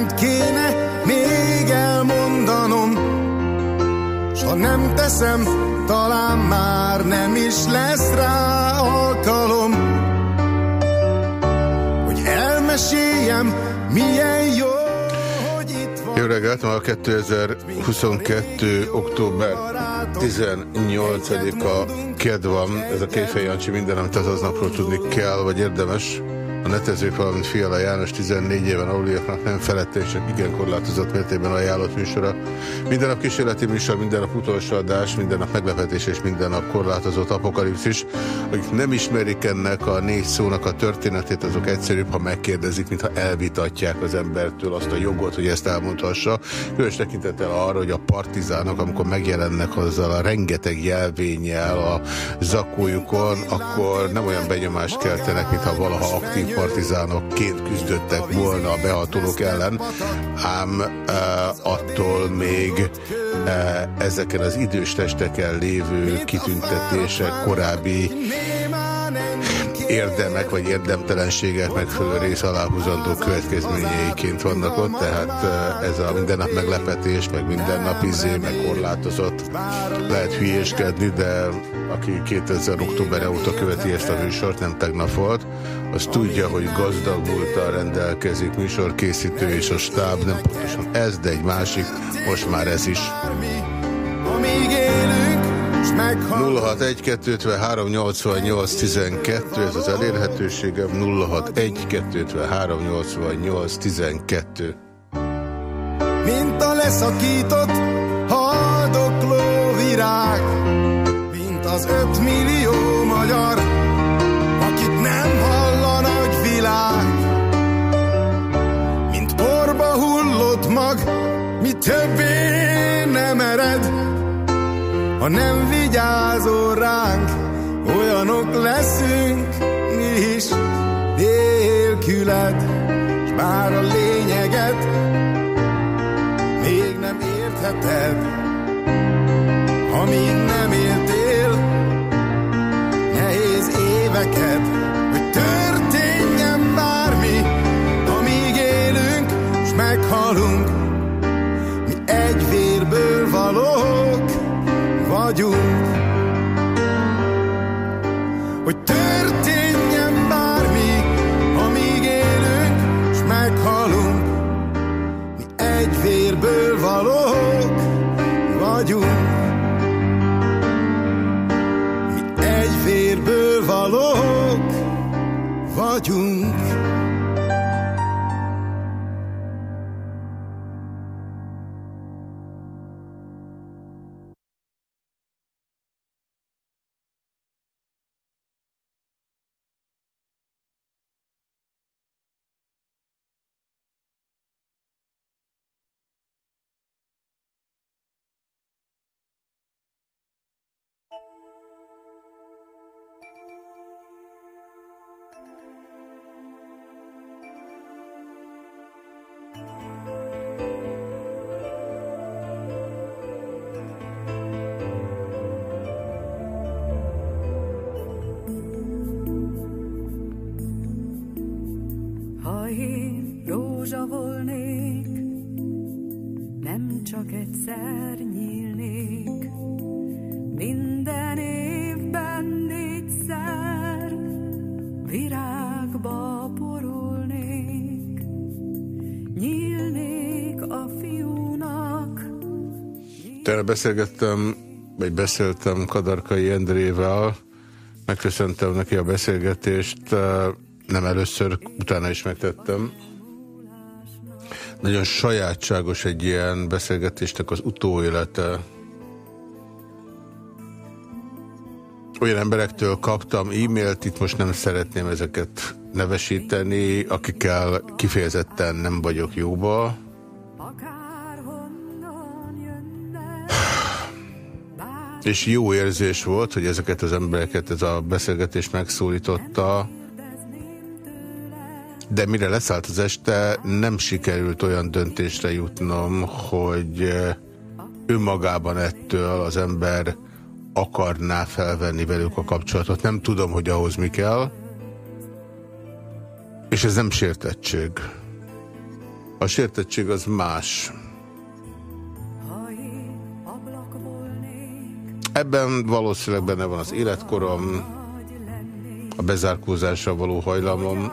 mindent kéne még elmondanom, s ha nem teszem, talán már nem is lesz rá alkalom, hogy elmeséljem, milyen jó, hogy itt van. Jó reggelt, ma a 2022. október 18-a ked. Ez a Kéfej Jancsi minden, amit az aznapról tudni kell, vagy érdemes. Netezők, valamint Fiala János 14 éven aluliaknak nem felette és igen korlátozott mértékben ajánlott műsora. Minden nap kísérleti műsor, minden nap utolsó adás, minden nap meglepetés és minden nap korlátozott apokalipszis. Akik nem ismerik ennek a négy szónak a történetét, azok egyszerűbb, ha megkérdezik, mintha elvitatják az embertől azt a jogot, hogy ezt elmondhassa. Különös tekintettel arra, hogy a partizánok, amikor megjelennek azzal a rengeteg jelvényel a zakójukon, akkor nem olyan benyomást keltenek, mintha valaha aktív partizánokként küzdöttek volna a behatolók ellen, ám e, attól még e, ezeken az idős testeken lévő kitüntetések korábbi érdemek vagy érdemtelenségek megfelelő rész aláhúzandó következményeiként vannak ott, tehát ez a mindennap meglepetés, meg mindennap izé, meg korlátozott. Lehet hülyéskedni, de aki 2000 október óta követi ezt a műsort, nem tegnap volt, az tudja, hogy gazdag múltal rendelkezik műsorkészítő és a stáb, nem pontosan ez, de egy másik, most már ez is. Amíg élünk, s meghal... 061 253 88 12, ez az elérhetőségem, 061 253 88 12. mint a leszakított az ötmillió magyar, akit nem hall a nagy világ, mint porba hullott mag, mi többé nem ered, ha nem vigyázol ránk, olyanok leszünk mi is nélküled, s bár a lényeget még nem értheted, amíg nem vagyunk. Tegnap beszélgettem, vagy beszéltem Kadarkai Endrével, megköszöntem neki a beszélgetést, eh, nem először, utána is megtettem. Nagyon sajátságos egy ilyen beszélgetésnek az utóélete. Olyan emberektől kaptam e-mailt, itt most nem szeretném ezeket nevesíteni, akikkel kifejezetten nem vagyok jóba. És jó érzés volt, hogy ezeket az embereket ez a beszélgetés megszólította, de mire leszállt az este, nem sikerült olyan döntésre jutnom, hogy eh, önmagában ettől az ember akarná felvenni velük a kapcsolatot. Nem tudom, hogy ahhoz mi kell, és ez nem sértettség. A sértettség az más. Ebben valószínűleg benne van az életkorom, a bezárkózásra való hajlamom.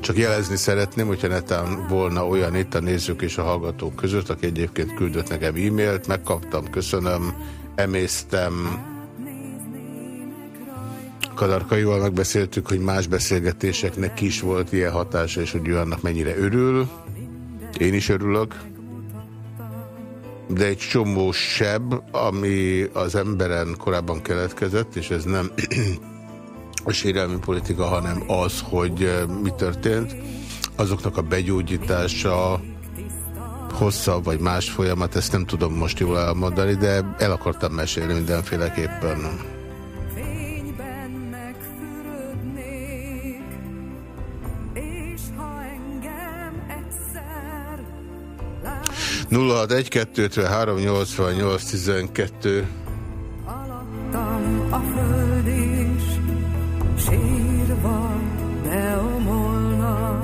Csak jelezni szeretném, hogyha netán volna olyan itt a nézők és a hallgatók között, aki egyébként küldött nekem e-mailt, megkaptam, köszönöm, emésztem. Kadarkaival megbeszéltük, hogy más beszélgetéseknek is volt ilyen hatása, és hogy ő annak mennyire örül. Én is örülök de egy csomó seb, ami az emberen korábban keletkezett, és ez nem a sérelmi politika, hanem az, hogy mi történt, azoknak a begyógyítása hosszabb vagy más folyamat, ezt nem tudom most jól elmondani, de el akartam mesélni mindenféleképpen. 061-253-88-12 Alattam a föld is, sírva beomolna.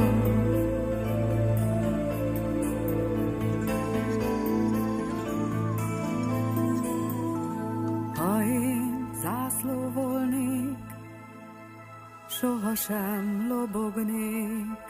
Ha én zászló volnék, sohasem lobognék,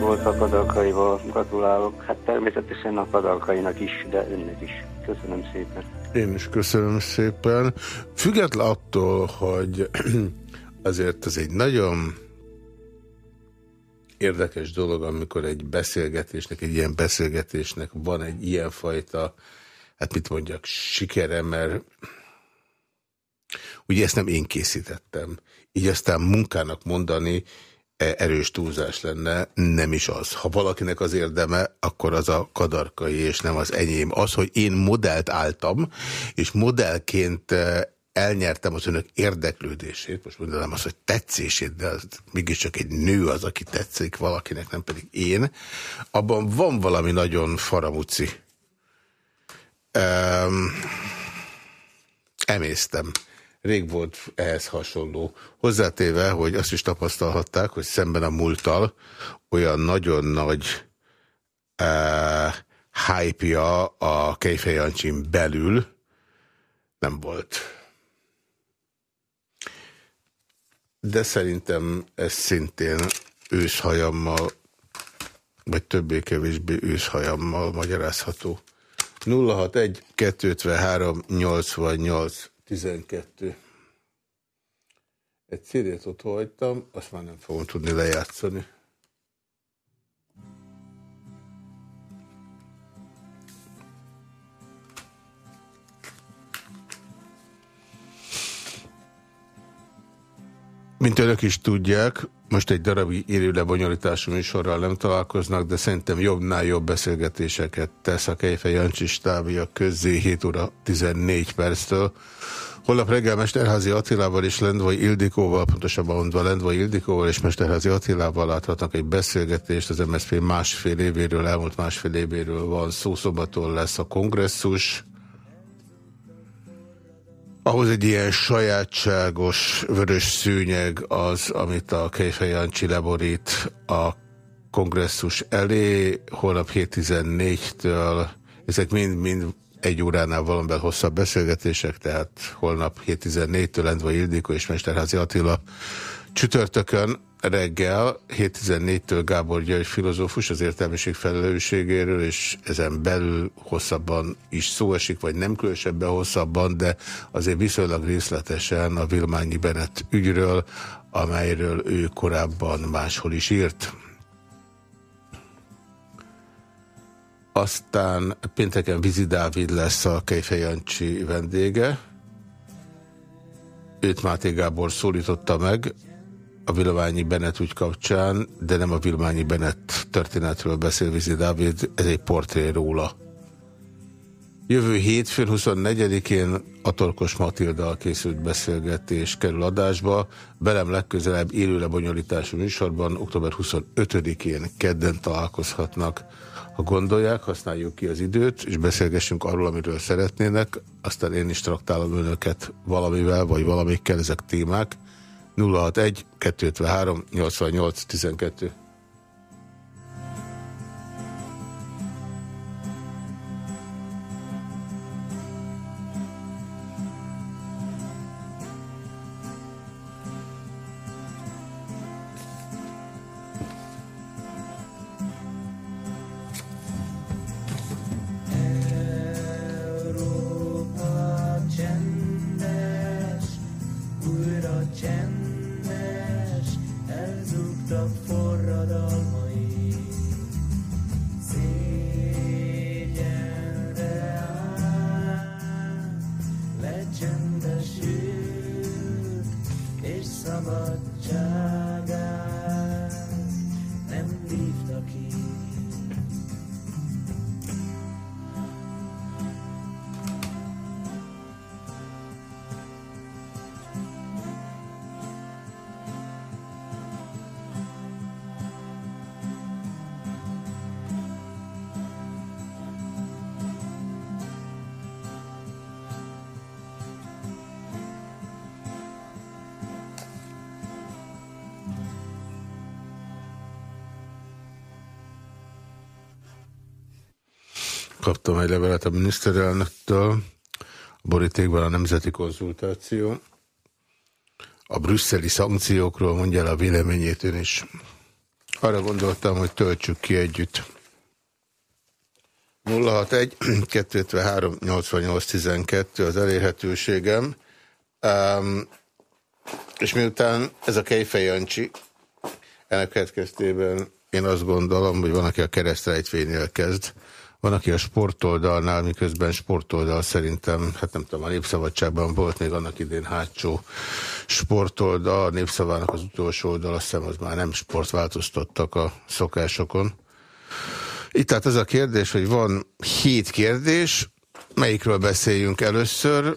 volt a kadalkaival, gratulálok. Hát természetesen a kadalkainak is, de önnek is. Köszönöm szépen. Én is köszönöm szépen. Független attól, hogy azért ez egy nagyon érdekes dolog, amikor egy beszélgetésnek, egy ilyen beszélgetésnek van egy ilyenfajta, hát mit mondjak, sikere, mert ugye ezt nem én készítettem. Így aztán munkának mondani, E, erős túlzás lenne, nem is az. Ha valakinek az érdeme, akkor az a kadarkai, és nem az enyém. Az, hogy én modellt álltam, és modellként e, elnyertem az önök érdeklődését, most mondanám azt, hogy tetszését, de az mégiscsak egy nő az, aki tetszik valakinek, nem pedig én, abban van valami nagyon faramuci. Um, emésztem. Rég volt ehhez hasonló. Hozzátéve, hogy azt is tapasztalhatták, hogy szemben a múlttal olyan nagyon nagy uh, hype-ja a Kejfejancsin belül nem volt. De szerintem ez szintén őszhajammal, vagy többé-kevésbé őszhajammal magyarázható. 061 253 88 12. Egy cd hagytam, azt már nem fogom tudni lejátszani. Mint önök is tudják, most egy darabi élő lebonyolítású műsorral nem találkoznak, de szerintem jobbnál jobb beszélgetéseket tesz a Kejfe Jancsi stábja közzé 7 óra 14 perctől. Holnap reggel Mesterházi Attilával és Lendvai Ildikóval, pontosabban mondva Lendvai Ildikóval és Mesterházi Attilával láthatnak egy beszélgetést. Az MSZP másfél évéről, elmúlt másfél évéről van szó, szombaton lesz a kongresszus. Ahhoz egy ilyen sajátságos vörös szűnyeg az, amit a Kejfej Jancsi leborít a kongresszus elé, holnap 7.14-től, ezek mind-mind egy óránál valamivel hosszabb beszélgetések, tehát holnap 7.14-től Lendva Ildikó és Mesterházi Attila csütörtökön reggel 7.14-től Gábor György filozófus az értelmiség felelősségéről, és ezen belül hosszabban is szó esik, vagy nem különösebben hosszabban, de azért viszonylag részletesen a Vilmányi Benet ügyről, amelyről ő korábban máshol is írt. Aztán pénteken Vizi Dávid lesz a Kejfej Jancsi vendége. Őt Máté Gábor szólította meg, a Vilványi Bennett ügy kapcsán, de nem a Vilványi Bennett történetről beszél Vizi Dávid, ez egy portré róla. Jövő hétfőn 24-én a Torkos Matildal készült beszélgetés kerül adásba. Velem legközelebb élő lebonyolítású műsorban október 25-én kedden találkozhatnak. Ha gondolják, használjuk ki az időt, és beszélgessünk arról, amiről szeretnének, aztán én is traktálom önöket valamivel, vagy valamikkel, ezek témák. 061 253 88 12 a miniszterelnöktől, a borítékban a nemzeti konzultáció. A brüsszeli szankciókról mondja el a véleményét ön is. Arra gondoltam, hogy töltsük ki együtt. 061 253 88 12 az elérhetőségem. Um, és miután ez a Kejfej Jancsi, ennek következtében én azt gondolom, hogy van, aki a keresztrejtvénynél kezd, van, aki a sportoldalnál, miközben sportoldal szerintem, hát nem tudom, a Népszabadságban volt még annak idén hátsó sportoldal, a Népszavának az utolsó oldal, azt hiszem, az már nem sport változtattak a szokásokon. Itt tehát az a kérdés, hogy van hét kérdés, melyikről beszéljünk először,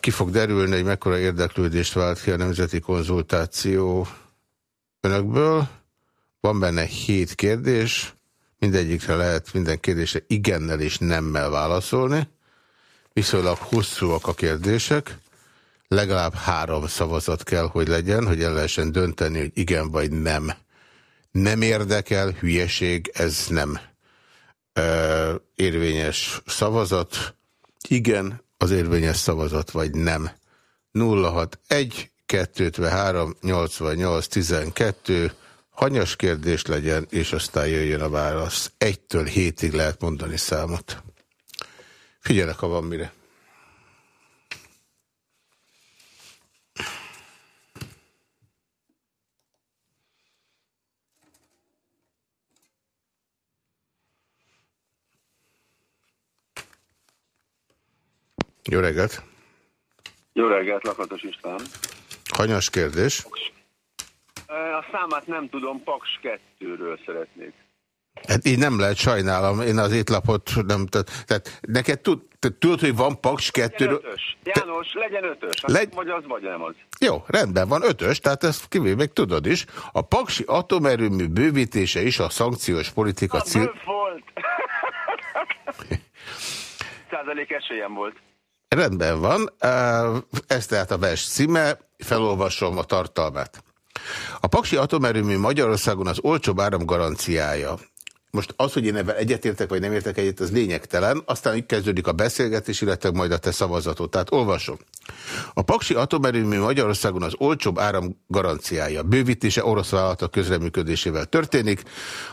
ki fog derülni, hogy mekkora érdeklődést vált ki a nemzeti konzultáció önökből. Van benne hét kérdés, Mindegyikre lehet minden kérdésre igennel és nemmel válaszolni. Viszonylag hosszúak a kérdések. Legalább három szavazat kell, hogy legyen, hogy el lehessen dönteni, hogy igen vagy nem. Nem érdekel, hülyeség, ez nem ö, érvényes szavazat. Igen, az érvényes szavazat, vagy nem. 061 253 88 12 hanyas kérdés legyen, és aztán jöjjön a válasz. Egytől hétig lehet mondani számot. Figyelek, ha van mire. Jó reggelt! Jó reggelt, Lakatos István! Hanyas kérdés? A számát nem tudom, Paks 2-ről szeretnék. Hát így nem lehet, sajnálom. Én az étlapot nem... Tehát neked tud, te, tudod, hogy van Paks 2 Legyen ötös. János, te... legyen ötös. Hát Legy... Vagy az, vagy nem az. Jó, rendben van ötös, tehát ezt kivéve még tudod is. A Paksi atomerőmű bővítése is a szankciós politika cél... volt. Százalék esélyem volt. Rendben van. Ez tehát a vers címe. Felolvasom a tartalmát. A Paksi atomerőmű Magyarországon az olcsóbb áram garanciája. Most az, hogy én ebben egyetértek, vagy nem értek egyet, az lényegtelen. Aztán így kezdődik a beszélgetés, illetve majd a te szavazatot. Tehát olvasom. A Paksi atomerőmű Magyarországon az olcsóbb áram garanciája. Bővítése orosz vállalatok közreműködésével történik.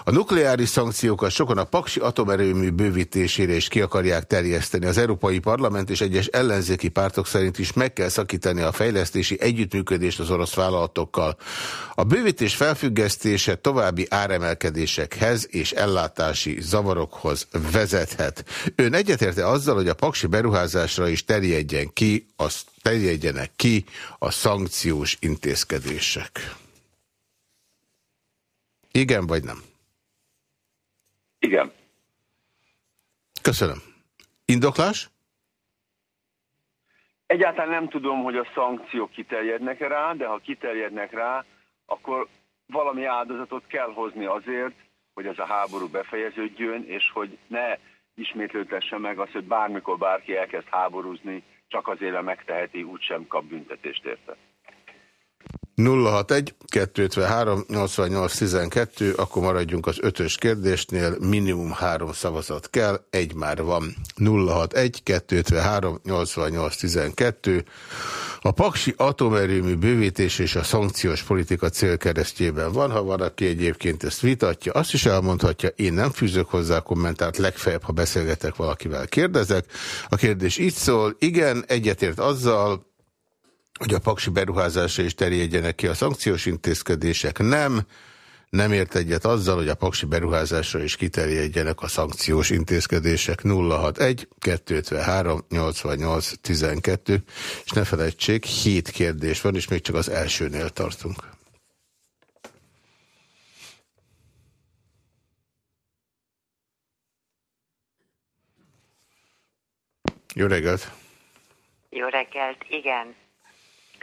A nukleáris szankciókat sokan a Paksi atomerőmű bővítésére is ki akarják terjeszteni. Az Európai Parlament és egyes ellenzéki pártok szerint is meg kell szakítani a fejlesztési együttműködést az orosz vállalatokkal. A bővítés felfüggesztése további áremelkedésekhez és ellen ellátási zavarokhoz vezethet. Ön egyetérte azzal, hogy a paksi beruházásra is terjedjen ki, az terjedjenek ki a szankciós intézkedések? Igen vagy nem? Igen. Köszönöm. Indoklás? Egyáltalán nem tudom, hogy a szankciók kiterjednek -e rá, de ha kiterjednek rá, akkor valami áldozatot kell hozni azért, hogy ez a háború befejeződjön, és hogy ne ismétlődesse meg az, hogy bármikor bárki elkezd háborúzni, csak azért, mert megteheti, úgysem kap büntetést érte. 061 253 88 12, akkor maradjunk az ötös kérdésnél, minimum három szavazat kell, egy már van. 061 253 88 12. A Paksi atomerőmű bővítés és a szankciós politika célkeresztjében van, ha valaki egyébként ezt vitatja, azt is elmondhatja, én nem fűzök hozzá kommentárt, legfeljebb, ha beszélgetek valakivel, kérdezek. A kérdés így szól, igen, egyetért azzal, hogy a paksi beruházásra is terjedjenek ki a szankciós intézkedések. Nem, nem ért egyet azzal, hogy a paksi beruházásra is kiterjedjenek a szankciós intézkedések 061 253 88 12, és ne felejtsék, 7 kérdés van, és még csak az elsőnél tartunk. Jó reggelt! Jó reggelt, igen.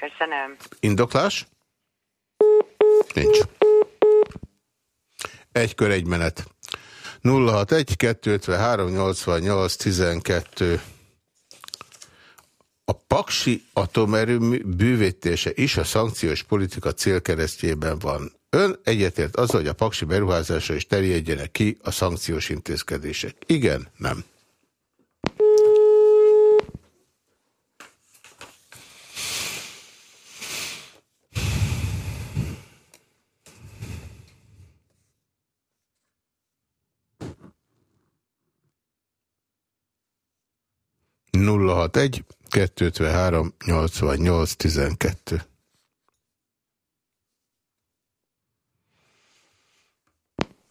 Köszönöm. Indoklás? Nincs. Egy kör, egy menet. 061 253 88 12 a Paksi atomerőmű bővítése is a szankciós politika célkeresztjében van. Ön egyetért az, hogy a Paksi beruházásra is terjedjenek ki a szankciós intézkedések. Igen, nem. Nulla hat egy 253 88 12.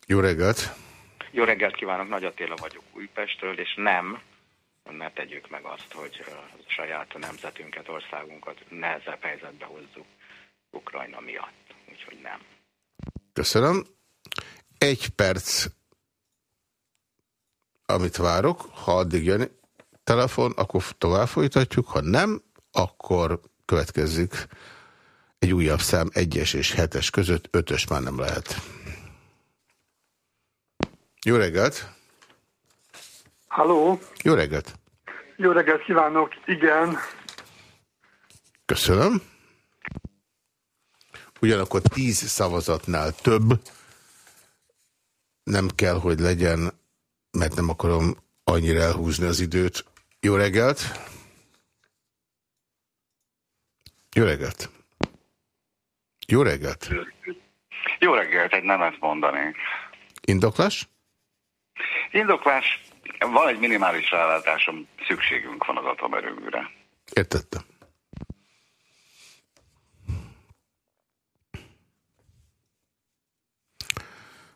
Jó reggelt! Jó reggelt kívánok, Nagy Attila vagyok Újpestről, és nem, ne tegyük meg azt, hogy a saját nemzetünket, országunkat nehezebb helyzetbe hozzuk Ukrajna miatt. Úgyhogy nem. Köszönöm. Egy perc, amit várok, ha addig jön telefon, akkor tovább folytatjuk, ha nem, akkor következik egy újabb szám, egyes és hetes között, ötös már nem lehet. Jó reggelt! Halló! Jó reggelt! Jó reggelt kívánok! Igen. Köszönöm. Ugyanakkor tíz szavazatnál több nem kell, hogy legyen, mert nem akarom annyira elhúzni az időt. Jó reggelt! Jó reggelt! Jó reggelt! Jó reggelt, egy nemet mondanék. Indoklás? Indoklás, van egy minimális rálátásom, szükségünk van az atomerőműre. Értettem.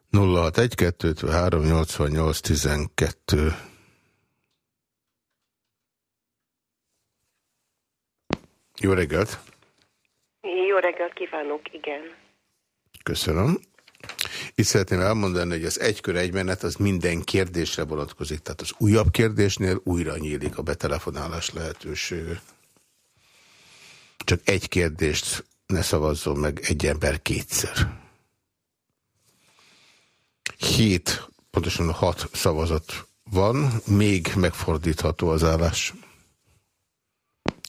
Nulla hat egy kettő három nyolcvan nyolc tizenkettő. Jó reggelt! Jó reggelt kívánok, igen. Köszönöm. Itt szeretném elmondani, hogy az egykör egy menet az minden kérdésre vonatkozik. Tehát az újabb kérdésnél újra nyílik a betelefonálás lehetősége. Csak egy kérdést ne szavazzon meg egy ember kétszer. Hét, pontosan hat szavazat van, még megfordítható az állás.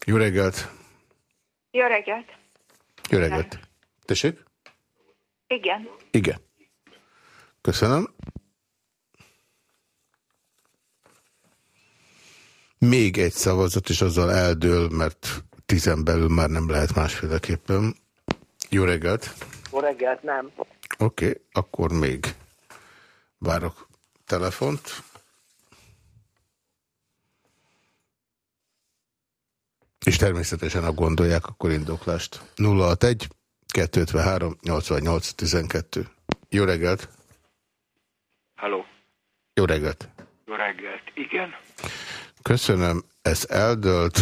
Jó reggelt! Jó reggelt! Jó reggelt! Tessék? Igen. Igen. Köszönöm. Még egy szavazat, és azzal eldől, mert tizen belül már nem lehet másféleképpen. Jó reggelt! Jó reggelt, nem. Oké, okay, akkor még várok telefont. És természetesen, a gondolják, akkor indoklást. 061 253 88 12. Jó reggelt! Halló. Jó reggelt. Jó reggelt. Igen. Köszönöm, ez eldölt.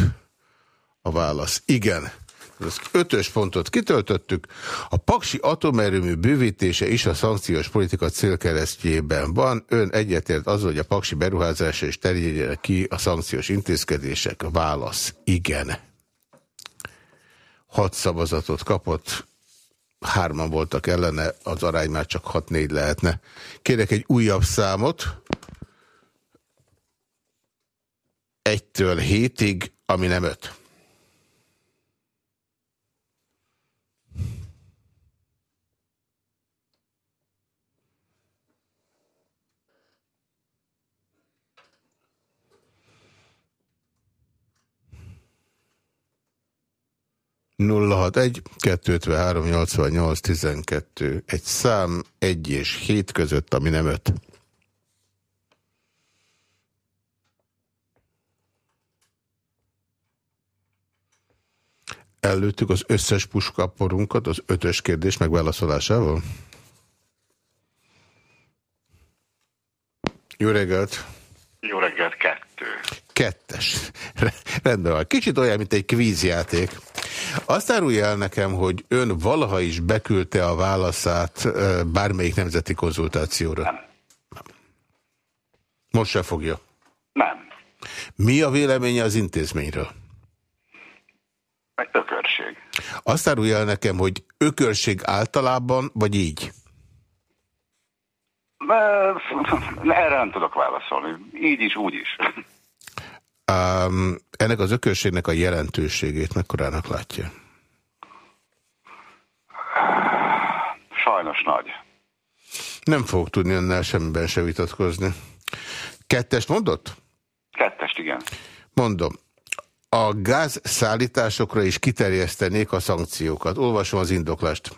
A válasz igen. Az ötös pontot kitöltöttük. A Paksi atomerőmű bővítése is a szankciós politika célkeresztjében van. Ön egyetért az, hogy a Paksi beruházása is terjedjenek ki a szankciós intézkedések. Válasz igen. Hat szavazatot kapott, hárman voltak ellene, az arány már csak 6-4 lehetne. Kérek egy újabb számot. Egytől hétig, ami nem öt. Nulla hat egy kettő három nyolcvan nyolc tizenkettő egy szám egy és hét között, ami nem öt. Előttük az összes puskaporunkat az ötös kérdés megválaszolásával? Jó reggelt! Jó reggelt, kettő. Kettes. Rendben van. Kicsit olyan, mint egy kvízjáték. Azt árulja el nekem, hogy ön valaha is beküldte a válaszát bármelyik nemzeti konzultációra. Nem. Most se fogja. Nem. Mi a véleménye az intézményről? Egy ökörség. Azt árulja el nekem, hogy ökörség általában, vagy így? Erre nem tudok válaszolni. Így is, úgy is. Um, ennek az ökörségnek a jelentőségét mekkorának látja? Sajnos nagy. Nem fogok tudni önnel semmiben se vitatkozni. Kettest mondott? Kettest, igen. Mondom. A gáz szállításokra is kiterjesztenék a szankciókat. Olvasom az indoklást.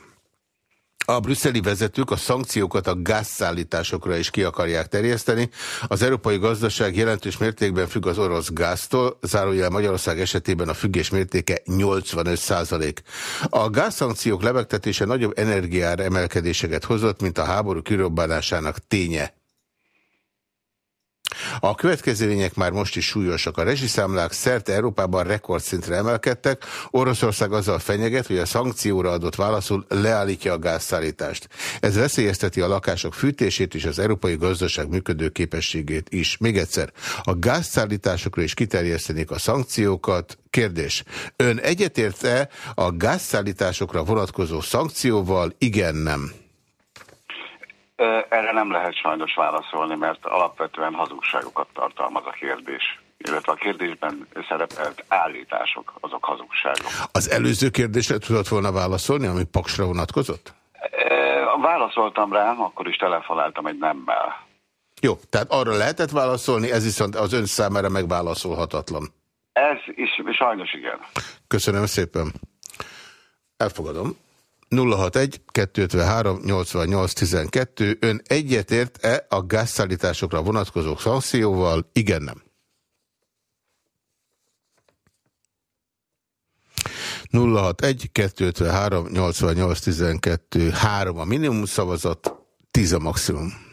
A brüsszeli vezetők a szankciókat a gázszállításokra is ki akarják terjeszteni. Az európai gazdaság jelentős mértékben függ az orosz gáztól, zárójel Magyarország esetében a függés mértéke 85 százalék. A gázszankciók lebegtetése nagyobb energiára emelkedéseket hozott, mint a háború kirobbanásának ténye. A következmények már most is súlyosak. A rezsiszámlák szerte Európában rekordszintre emelkedtek. Oroszország azzal fenyeget, hogy a szankcióra adott válaszul leállítja a gázszállítást. Ez veszélyezteti a lakások fűtését és az európai gazdaság működő képességét is. Még egyszer, a gázszállításokra is kiterjesztenék a szankciókat. Kérdés, ön egyetért-e a gázszállításokra vonatkozó szankcióval? Igen, nem. Erre nem lehet sajnos válaszolni, mert alapvetően hazugságokat tartalmaz a kérdés. Illetve a kérdésben szerepelt állítások, azok hazugságok. Az előző kérdésre tudott volna válaszolni, ami Paksra vonatkozott? Válaszoltam rá, akkor is telefonáltam egy nemmel. Jó, tehát arra lehetett válaszolni, ez viszont az ön számára megválaszolhatatlan. Ez is sajnos igen. Köszönöm szépen. Elfogadom. 061 253 88 12. Ön egyetért-e a gázszállításokra vonatkozó szankcióval? Igen, nem. 061 253 88 12. 3 a minimum szavazat, 10 a maximum.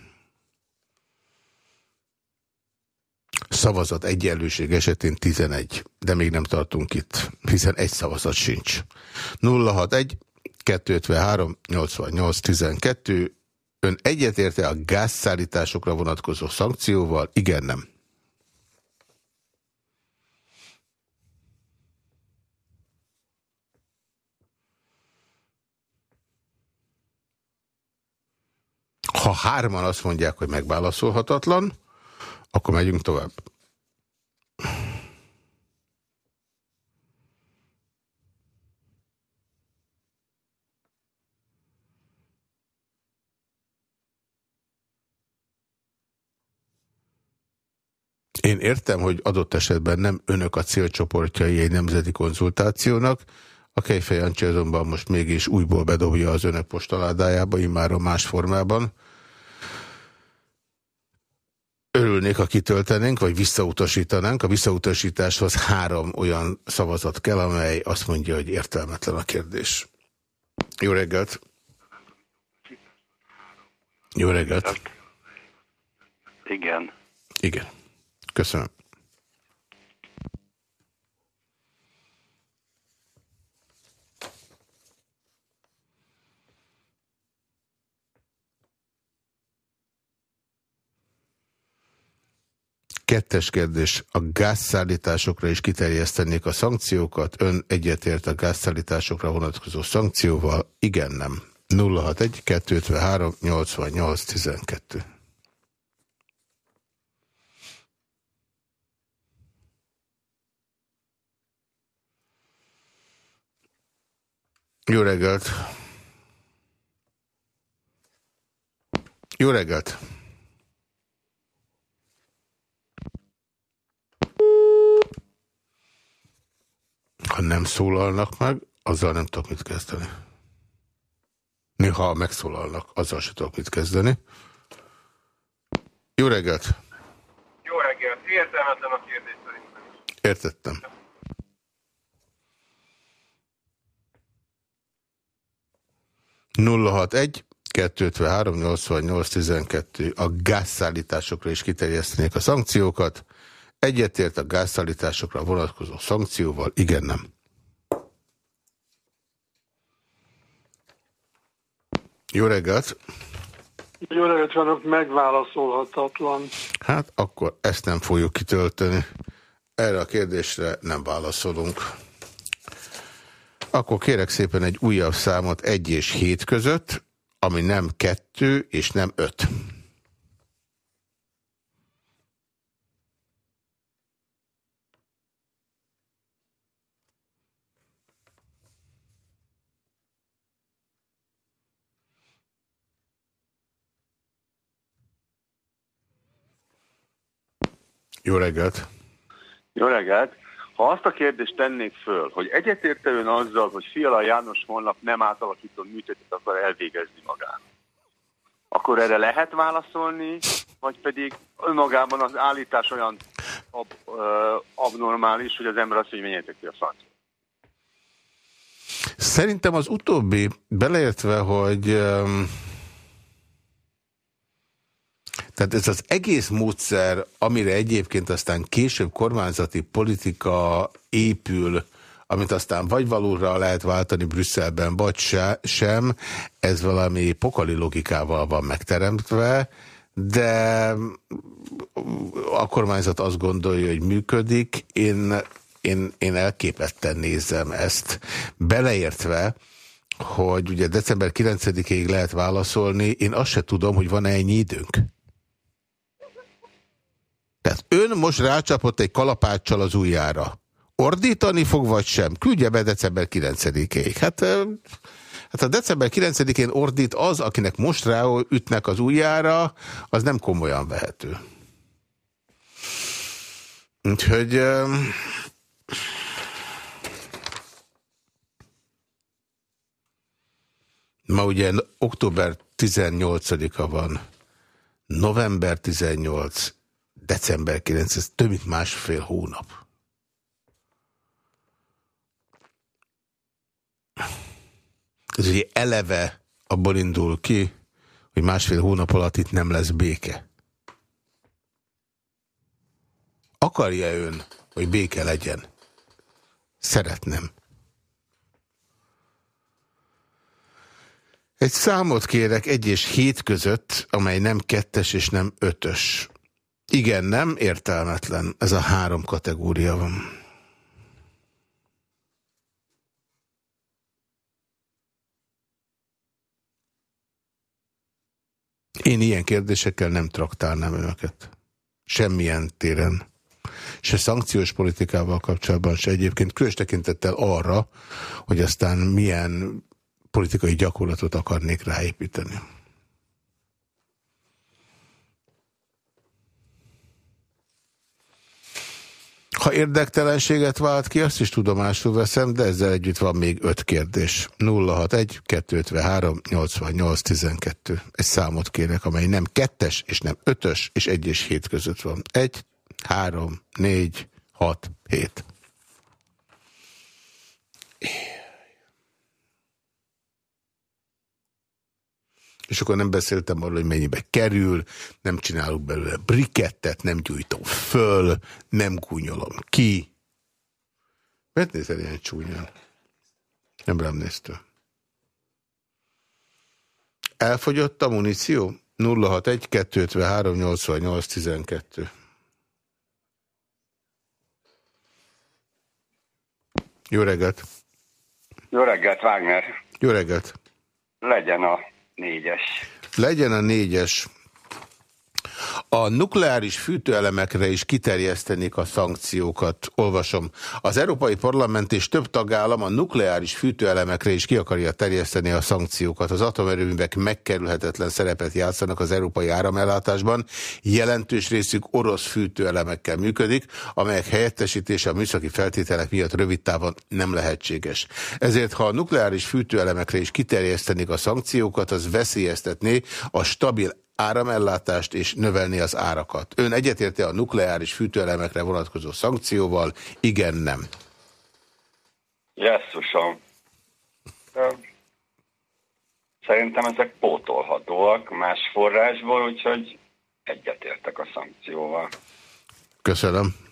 Szavazat egyenlőség esetén 11, de még nem tartunk itt, hiszen egy szavazat sincs. 061 253 88 12. Ön egyetérte a gázszállításokra vonatkozó szankcióval? Igen, nem. Ha hárman azt mondják, hogy megválaszolhatatlan, akkor megyünk tovább. Én értem, hogy adott esetben nem önök a célcsoportjai egy nemzeti konzultációnak, a Kejfej Jancsi azonban most mégis újból bedobja az önök postaládájába, immáron más formában. Örülnék, ha kitöltenénk, vagy visszautasítanánk. A visszautasításhoz három olyan szavazat kell, amely azt mondja, hogy értelmetlen a kérdés. Jó reggelt! Jó reggelt! Igen. Igen. Köszönöm. Kettes kérdés. A gázszállításokra is kiterjesztenék a szankciókat. Ön egyetért a gázszállításokra vonatkozó szankcióval? Igen, nem. 061 253 88 12. Jó reggelt! Jó reggelt! Ha nem szólalnak meg, azzal nem tudok mit kezdeni. Néha megszólalnak, azzal sem tudok mit kezdeni. Jó reggelt! Jó reggelt! Értelmetlen a kérdés szerintem. Értettem. Nulla hat egy 253 88 12 a gázszállításokra is kiterjesztenék a szankciókat. Egyetért a gázszállításokra vonatkozó szankcióval, igen nem. Jó reggelt! Jó reggelt vannak, megválaszolhatatlan. Hát akkor ezt nem fogjuk kitölteni. Erre a kérdésre nem válaszolunk. Akkor kérek szépen egy újabb számot 1 és 7 között, ami nem 2 és nem 5. Jó reggelt! Jó reggelt! Ha azt a kérdést tennék föl, hogy egyetérte ön azzal, hogy Fiala János holnap nem átalakító műtétet akar elvégezni magán, akkor erre lehet válaszolni, vagy pedig önmagában az állítás olyan ab, ö, abnormális, hogy az ember azt hogy menjetek ki a francia. Szerintem az utóbbi, beleértve, hogy... Um, tehát ez az egész módszer, amire egyébként aztán később kormányzati politika épül, amit aztán vagy valóra lehet váltani Brüsszelben, vagy se, sem, ez valami pokali logikával van megteremtve, de a kormányzat azt gondolja, hogy működik. Én, én, én elképetten nézem ezt, beleértve, hogy ugye december 9-ig lehet válaszolni, én azt se tudom, hogy van-e ennyi időnk. Tehát ön most rácsapott egy kalapáccsal az ujjára. Ordítani fog, vagy sem? Küldje be december 9-ig. Hát, hát a december 9-én ordít az, akinek most ráütnek az ujjára, az nem komolyan vehető. Úgyhogy... Ma ugye október 18-a van, november 18, december 9, ez több mint másfél hónap. Ez ugye eleve abból indul ki, hogy másfél hónap alatt itt nem lesz béke. Akarja ön, hogy béke legyen? Szeretném. Egy számot kérek egy és hét között, amely nem kettes és nem ötös. Igen, nem, értelmetlen. Ez a három kategória van. Én ilyen kérdésekkel nem traktálnám önöket. Semmilyen téren. Se szankciós politikával kapcsolatban, se egyébként különös tekintettel arra, hogy aztán milyen politikai gyakorlatot akarnék ráépíteni. Ha érdektelenséget vált ki, azt is tudomásul veszem, de ezzel együtt van még öt kérdés. 061 253 88 12. Egy számot kérek, amely nem kettes, és nem ötös, és egy és hét között van. Egy, három, négy, hat, hét. És akkor nem beszéltem arról, hogy mennyibe kerül, nem csinálok belőle brikettet, nem gyújtom föl, nem gúnyolom ki. Miért nézel ilyen csúnyán? Nem rám néztél. Elfogyott a muníció? 061 253 88 12. Jó reggelt! Jó reggelt, Wagner! Jó reggelt! Legyen a négyes. Legyen a négyes. A nukleáris fűtőelemekre is kiterjesztenék a szankciókat. Olvasom. Az Európai Parlament és több tagállam a nukleáris fűtőelemekre is ki akarja terjeszteni a szankciókat. Az atomerőművek megkerülhetetlen szerepet játszanak az európai áramellátásban. Jelentős részük orosz fűtőelemekkel működik, amelyek helyettesítése a műszaki feltételek miatt rövid távon nem lehetséges. Ezért, ha a nukleáris fűtőelemekre is kiterjesztenék a szankciókat, az veszélyeztetné a stabil áramellátást és növelni az árakat. Ön egyetérte a nukleáris fűtőelemekre vonatkozó szankcióval? Igen, nem. Jesszusom. Szerintem ezek pótolhatóak más forrásból, úgyhogy egyetértek a szankcióval. Köszönöm.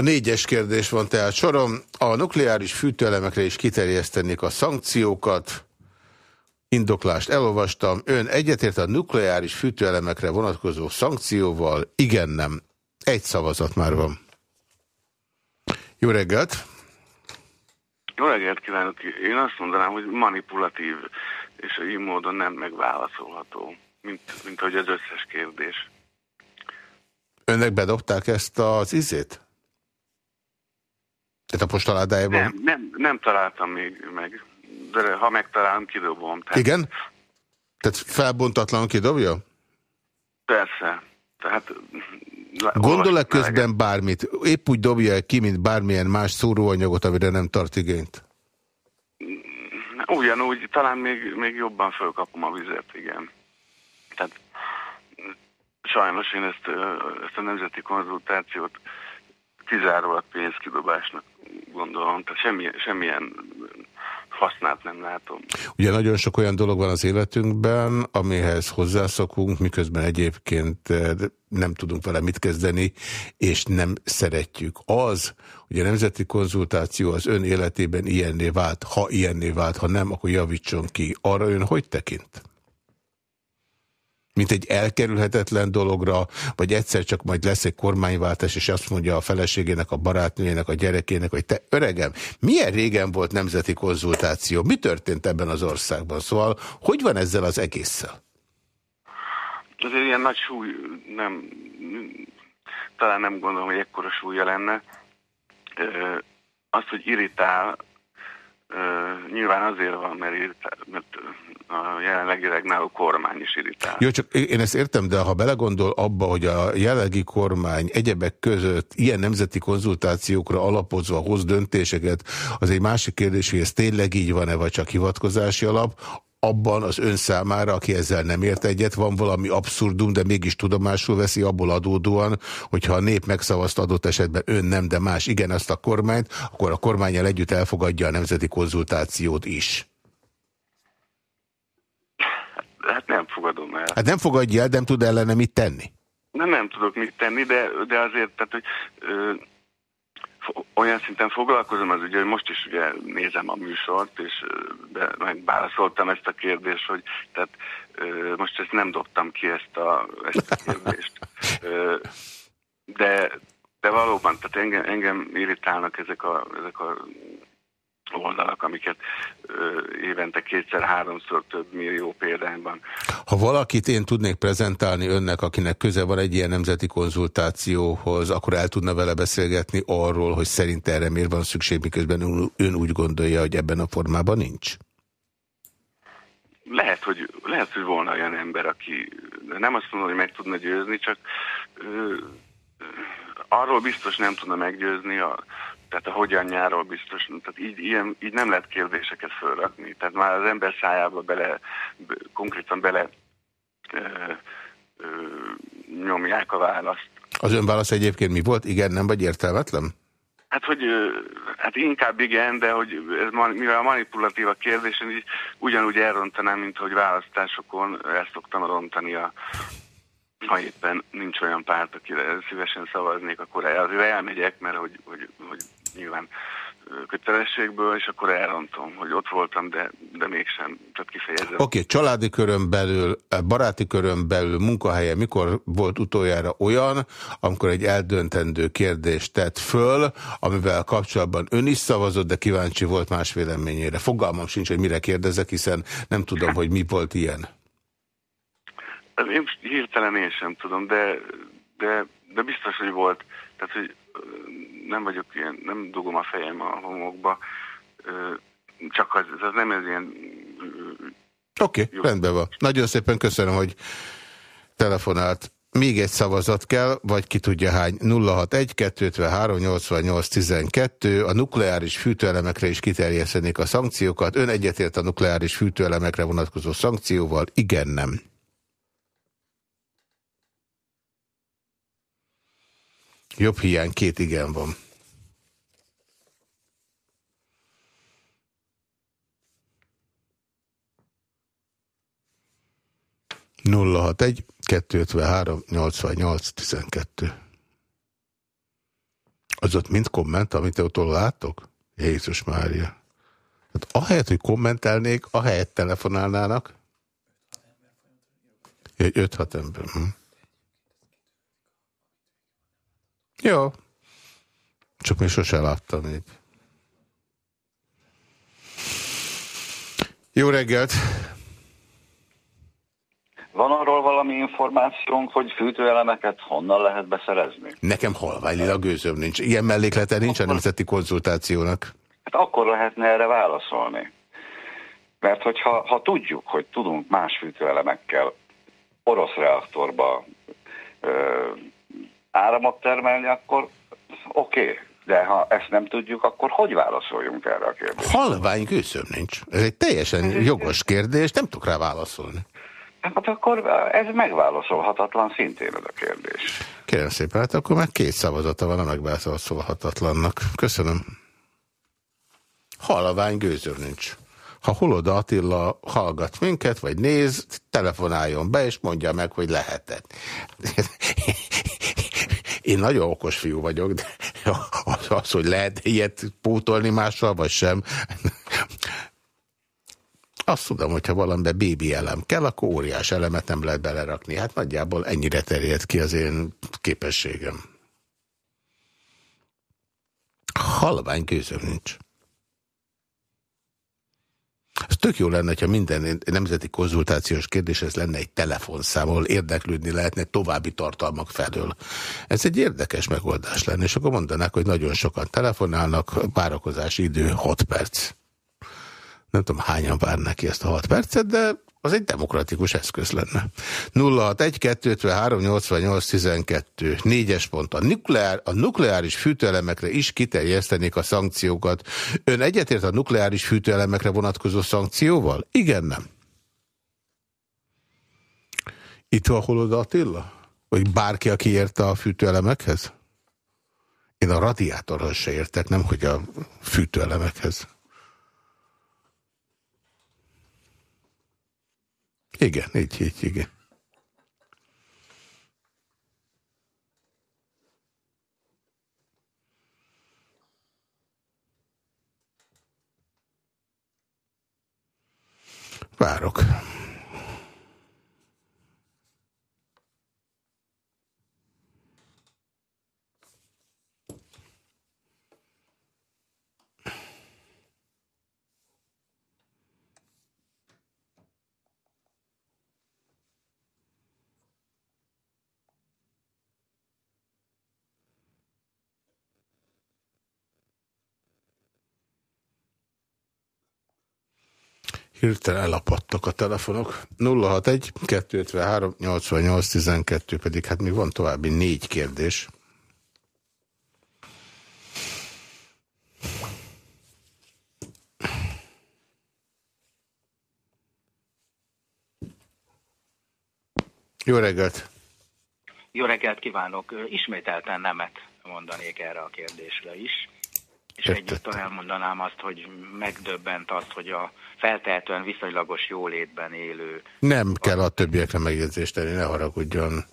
A négyes kérdés van tehát sorom. A nukleáris fűtőelemekre is kiterjesztenék a szankciókat. Indoklást elolvastam. Ön egyetért a nukleáris fűtőelemekre vonatkozó szankcióval? Igen, nem. Egy szavazat már van. Jó reggelt! Jó reggelt kívánok! Én azt mondanám, hogy manipulatív, és így módon nem megválaszolható, mint, mint hogy az összes kérdés. Önnek bedobták ezt az izét? Tehát a postaládájában? Nem, nem, nem találtam még meg. De ha megtalálom, kidobom. Tehát... Igen? Tehát felbontatlan kidobja? Persze. Tehát... Gondol-e közben bármit? Épp úgy dobja -e ki, mint bármilyen más szóróanyagot, amire nem tart igényt? Ugyanúgy, talán még, még jobban fölkapom a vizet, igen. Tehát sajnos én ezt, ezt a nemzeti konzultációt kizárólag pénzkidobásnak gondolom, tehát semmi, semmilyen hasznát nem látom. Ugye nagyon sok olyan dolog van az életünkben, amihez hozzászokunk, miközben egyébként eh, nem tudunk vele mit kezdeni, és nem szeretjük. Az, hogy a nemzeti konzultáció az ön életében ilyenné vált, ha ilyenné vált, ha nem, akkor javítson ki. Arra ön hogy tekint? Mint egy elkerülhetetlen dologra, vagy egyszer csak majd lesz egy kormányváltás, és azt mondja a feleségének, a barátnőjének, a gyerekének, hogy te öregem, milyen régen volt nemzeti konzultáció? Mi történt ebben az országban? Szóval, hogy van ezzel az egésszel? Azért ilyen nagy súly nem, talán nem gondolom, hogy ekkora súlya lenne. Azt, hogy irritál, nyilván azért van, mert, irritál, mert a jelenlegi náluk kormány is irritál. Jó, csak én ezt értem, de ha belegondol abba, hogy a jelenlegi kormány egyebek között ilyen nemzeti konzultációkra alapozva hoz döntéseket, az egy másik kérdés, hogy ez tényleg így van-e, vagy csak hivatkozási alap, abban az ön számára, aki ezzel nem ért egyet, van valami abszurdum, de mégis tudomásul veszi abból adódóan, hogyha a nép megszavazta adott esetben ön nem, de más igen azt a kormányt, akkor a kormányjal együtt elfogadja a nemzeti konzultációt is. Hát nem fogadom el. Hát nem fogadja el, nem tud ellene mit tenni. Nem, nem tudok mit tenni, de, de azért, tehát, hogy ö, olyan szinten foglalkozom az ugye, hogy most is ugye nézem a műsort, és de megválaszoltam ezt a kérdést, hogy tehát ö, most ezt nem dobtam ki ezt a, ezt a kérdést. Ö, de, de valóban, tehát engem, engem irritálnak ezek a, ezek a oldalak, amiket ö, évente kétszer-háromszor több millió példányban. Ha valakit én tudnék prezentálni önnek, akinek köze van egy ilyen nemzeti konzultációhoz, akkor el tudna vele beszélgetni arról, hogy szerint erre miért van szükség, miközben ön úgy gondolja, hogy ebben a formában nincs? Lehet, hogy, lehet, hogy volna olyan ember, aki nem azt mondom, hogy meg tudna győzni, csak ö, ö, arról biztos nem tudna meggyőzni a tehát a hogyanjáról biztos, tehát így, ilyen, így nem lehet kérdéseket fölrakni. Tehát már az ember szájába bele, konkrétan bele ö, ö, nyomják a választ. Az ön válasz egyébként mi volt? Igen, nem vagy értelmetlen? Hát, hogy hát inkább igen, de hogy ez, mivel manipulatív a kérdés, én így ugyanúgy elrontanám, mint hogy választásokon ezt szoktam rontani a ha éppen nincs olyan párt, akire szívesen szavaznék, akkor el, elmegyek, mert hogy, hogy, hogy nyilván kötelességből, és akkor elrontom, hogy ott voltam, de, de mégsem, tehát kifejezem. Oké, okay, családi körön belül, baráti körön belül, munkahelye, mikor volt utoljára olyan, amikor egy eldöntendő kérdést tett föl, amivel kapcsolatban ön is szavazott, de kíváncsi volt más véleményére. Fogalmam sincs, hogy mire kérdezek, hiszen nem tudom, hogy mi volt ilyen. Én hirtelen én sem tudom, de, de, de biztos, hogy volt. Tehát, hogy nem vagyok ilyen, nem dugom a fejem a homokba, csak az, az nem ez ilyen... Oké, okay, rendben van. Nagyon szépen köszönöm, hogy telefonált. Még egy szavazat kell, vagy ki tudja hány. 061 253 88 12. A nukleáris fűtőelemekre is kiterjesztenék a szankciókat. Ön egyetért a nukleáris fűtőelemekre vonatkozó szankcióval? Igen, nem. Jobb hiány két igen van. Nulla hat egy, kettő három, nyolcvannyolc, tizenkettő. Az ott mind komment, amit ott láttok? Jézus Mária. Hát ahelyett, hogy kommentelnék, ahelyett telefonálnának. Öt-hat ember. Hm. Jó. Csak még sose láttam így. Jó reggelt! Van arról valami információnk, hogy fűtőelemeket honnan lehet beszerezni? Nekem halványlila gőzöm nincs. Ilyen melléklete nincs akkor... a nemzeti konzultációnak. Hát akkor lehetne erre válaszolni. Mert hogyha ha tudjuk, hogy tudunk más fűtőelemekkel orosz reaktorba ö, áramot termelni, akkor oké. Okay. De ha ezt nem tudjuk, akkor hogy válaszoljunk erre a kérdésre? Halvány gőzöm nincs. Ez egy teljesen jogos kérdés, nem tudok rá válaszolni. Hát akkor ez megválaszolhatatlan szintén ez a kérdés. Kérem szépen, hát akkor már két szavazata van a megválaszolhatatlannak. Köszönöm. Halvány gőzöm nincs. Ha Holoda Attila hallgat minket, vagy néz, telefonáljon be, és mondja meg, hogy lehetett. Én nagyon okos fiú vagyok, de az, az hogy lehet ilyet pótolni mással, vagy sem. Azt tudom, hogyha valamiben bébi elem kell, akkor óriás elemet nem lehet belerakni. Hát nagyjából ennyire terjed ki az én képességem. Halvány gőzöm nincs. Ez tök jó lenne, ha minden nemzeti konzultációs kérdéshez lenne egy telefonszám, ahol érdeklődni lehetne további tartalmak felől. Ez egy érdekes megoldás lenne, és akkor mondanák, hogy nagyon sokan telefonálnak, várakozási idő 6 perc. Nem tudom, hányan várnak ki ezt a 6 percet, de az egy demokratikus eszköz lenne. 061 253 88 12 4-es pont. A, nukleár, a nukleáris fűtőelemekre is kiterjesztenék a szankciókat. Ön egyetért a nukleáris fűtőelemekre vonatkozó szankcióval? Igen, nem. Itt van Holoda Attila? Vagy bárki, aki érte a fűtőelemekhez? Én a radiátorhoz se értek, nem hogy a fűtőelemekhez. Igen, így, így, igen. Várok. Hirtelen elapadtak a telefonok. 061 253 88 12 pedig hát még van további négy kérdés. Jó reggelt! Jó reggelt kívánok! Ismételten nemet mondanék erre a kérdésre is. Egyúttal elmondanám azt, hogy megdöbbent azt, hogy a feltehetően viszonylagos jólétben élő... Nem kell a többiekre megjegyzést tenni, ne haragudjon.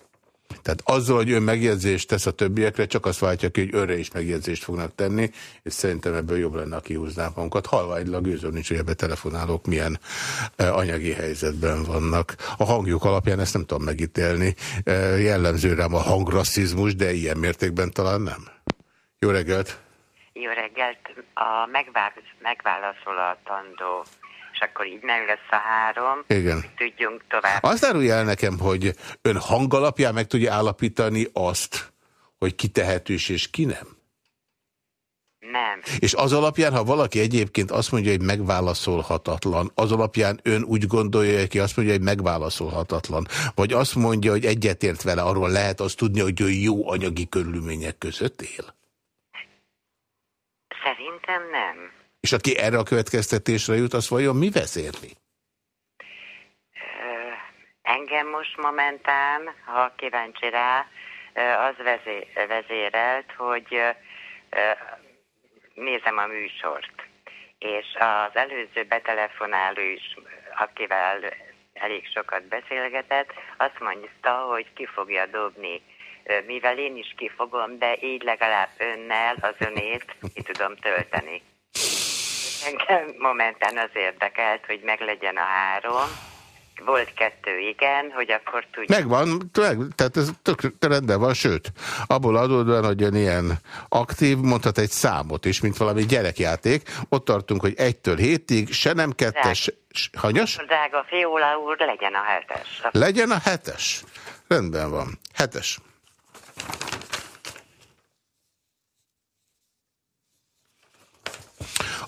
Tehát azzal, hogy ön megjegyzést tesz a többiekre, csak azt váltja ki, hogy önre is megjegyzést fognak tenni, és szerintem ebből jobb lenne, aki húznánk magunkat. Halványlag őző nincs, hogy ebbe telefonálók milyen e, anyagi helyzetben vannak. A hangjuk alapján ezt nem tudom megítélni. E, jellemző rám a hangrasszizmus, de ilyen mértékben talán nem. Jó reggelt! Jó reggelt! A megválaszolatandó és akkor így nem lesz a három. Igen. Tudjunk tovább. Azt árulja el nekem, hogy ön hangalapján meg tudja állapítani azt, hogy ki tehetős és ki nem? Nem. És az alapján, ha valaki egyébként azt mondja, hogy megválaszolhatatlan, az alapján ön úgy gondolja, hogy azt mondja, hogy megválaszolhatatlan, vagy azt mondja, hogy egyetért vele, arról lehet azt tudni, hogy ő jó anyagi körülmények között él? Szerintem nem. És aki erre a következtetésre jut, az vajon mi vezérli? Engem most momentán, ha kíváncsi rá, az vezérelt, hogy nézem a műsort. És az előző betelefonáló is, akivel elég sokat beszélgetett, azt mondta, hogy ki fogja dobni mivel én is kifogom, de így legalább önnel az önét ki tudom tölteni. Engem momentán az érdekelt, hogy meglegyen a három. Volt kettő, igen, hogy akkor tudjuk. Megvan, tehát ez tök rendben van, sőt, abból adódóan, hogy ön ilyen aktív, mondhat egy számot is, mint valami gyerekjáték. Ott tartunk, hogy egytől hétig, se nem kettes, hanyas? Drága Fiola úr, legyen a hetes. Legyen a hetes. Rendben van. Hetes.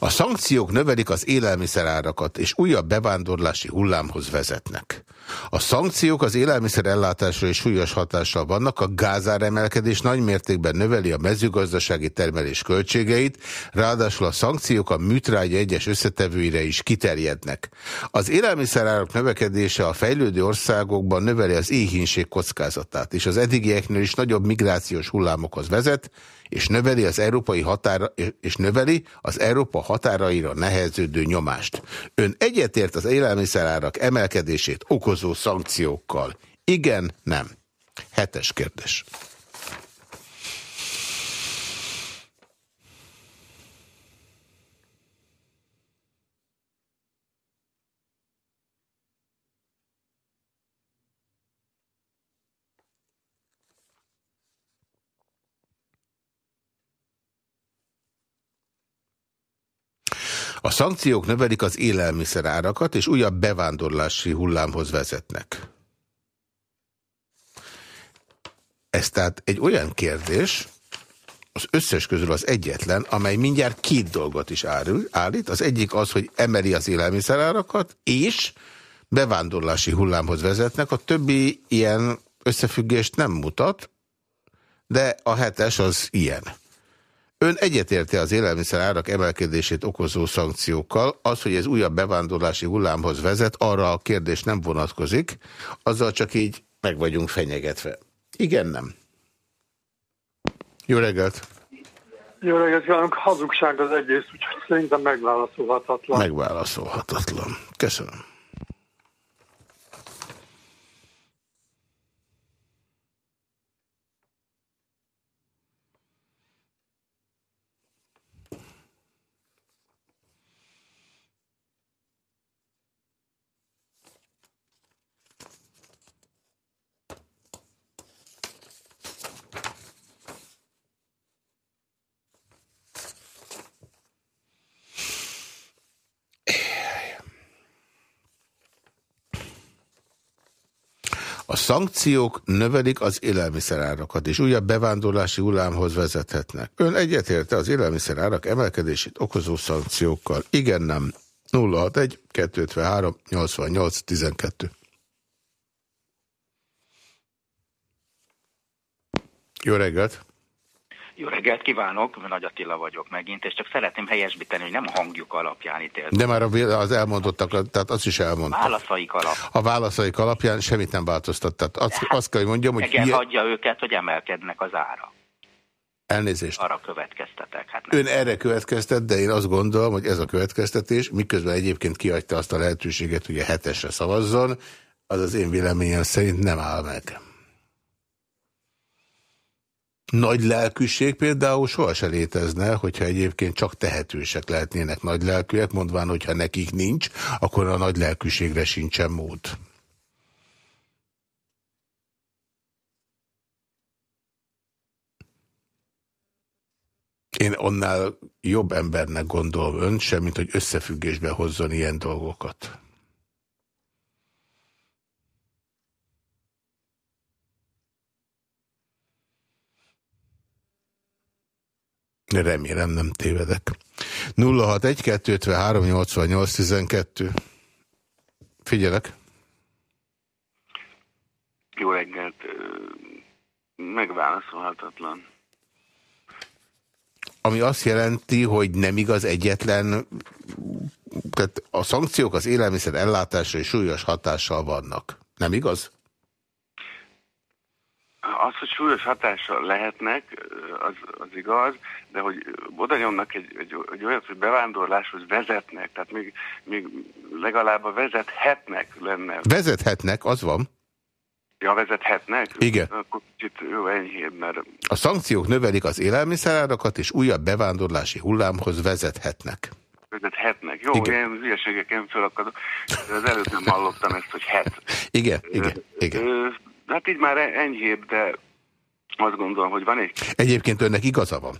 A szankciók növelik az élelmiszerárakat, és újabb bevándorlási hullámhoz vezetnek. A szankciók az élelmiszer ellátásra és súlyos hatással vannak, a gázáremelkedés nagy mértékben növeli a mezőgazdasági termelés költségeit, ráadásul a szankciók a műtrágy egyes összetevőire is kiterjednek. Az élelmiszerárak növekedése a fejlődő országokban növeli az éhínség kockázatát, és az eddigieknél is nagyobb migrációs hullámokhoz vezet, és növeli az európai határa, és növeli az Európa határaira neheződő nyomást. Ön egyetért az élelmiszerárak emelkedését okozó szankciókkal. Igen, nem. Hetes kérdés. A szankciók növelik az élelmiszerárakat, és újabb bevándorlási hullámhoz vezetnek. Ez tehát egy olyan kérdés, az összes közül az egyetlen, amely mindjárt két dolgot is árul, állít. Az egyik az, hogy emeli az élelmiszerárakat, és bevándorlási hullámhoz vezetnek. A többi ilyen összefüggést nem mutat, de a hetes az ilyen. Ön egyetérte az élelmiszer árak emelkedését okozó szankciókkal, az, hogy ez újabb bevándorlási hullámhoz vezet, arra a kérdés nem vonatkozik, azzal csak így meg vagyunk fenyegetve. Igen, nem. Jó reggelt! Jó reggelt kívánok! Hazugság az egész, úgyhogy szerintem megválaszolhatatlan. Megválaszolhatatlan. Köszönöm. Szankciók növelik az élelmiszerárakat, és újabb bevándorlási hullámhoz vezethetnek. Ön egyetérte az élelmiszerárak emelkedését okozó szankciókkal? Igen, nem. 061 253 88 12. Jó reggelt! Jó reggelt kívánok, Nagy Attila vagyok megint, és csak szeretném helyesbíteni, hogy nem a hangjuk alapján ítélt. De már az elmondottak, tehát azt is elmondta. Válaszaik alapján. A válaszaik alapján semmit nem változtat. Tehát azt, azt kell, hogy mondjam, hogy... Igen, hagyja őket, hogy emelkednek az ára. Elnézést. Arra következtetek. Hát Ön erre következtet, de én azt gondolom, hogy ez a következtetés, miközben egyébként kiadta azt a lehetőséget, hogy a hetesre szavazzon, az az én véleményem szerint nem áll meg. Nagy lelkűség például sohasem létezne, hogyha egyébként csak tehetősek lehetnének nagy lelkűek, mondván, hogyha nekik nincs, akkor a nagy lelkűségre sincsen mód. Én onnál jobb embernek gondolom ön, semmint hogy összefüggésbe hozzon ilyen dolgokat. Remélem nem tévedek. 061 253 88 12. Figyelek. Jó reggelt. Megválaszolhatatlan. Ami azt jelenti, hogy nem igaz egyetlen, tehát a szankciók az élelmiszer ellátásra és súlyos hatással vannak. Nem igaz? Az, hogy súlyos hatással lehetnek, az, az igaz, de hogy oda nyomnak egy, egy, egy olyat, hogy bevándorláshoz vezetnek, tehát még, még legalább a vezethetnek lenne. Vezethetnek, az van. Ja, vezethetnek? Igen. Akkor kicsit jó enyhébb, mert... A szankciók növelik az élelmiszerárakat, és újabb bevándorlási hullámhoz vezethetnek. Vezethetnek. Jó, Igen. ilyen hülyeségeken fölakadok. Az előtt nem hallottam ezt, hogy het. Igen, igen, igen. Ö, hát így már enyhébb, de azt gondolom, hogy van egy... Egyébként önnek igaza van.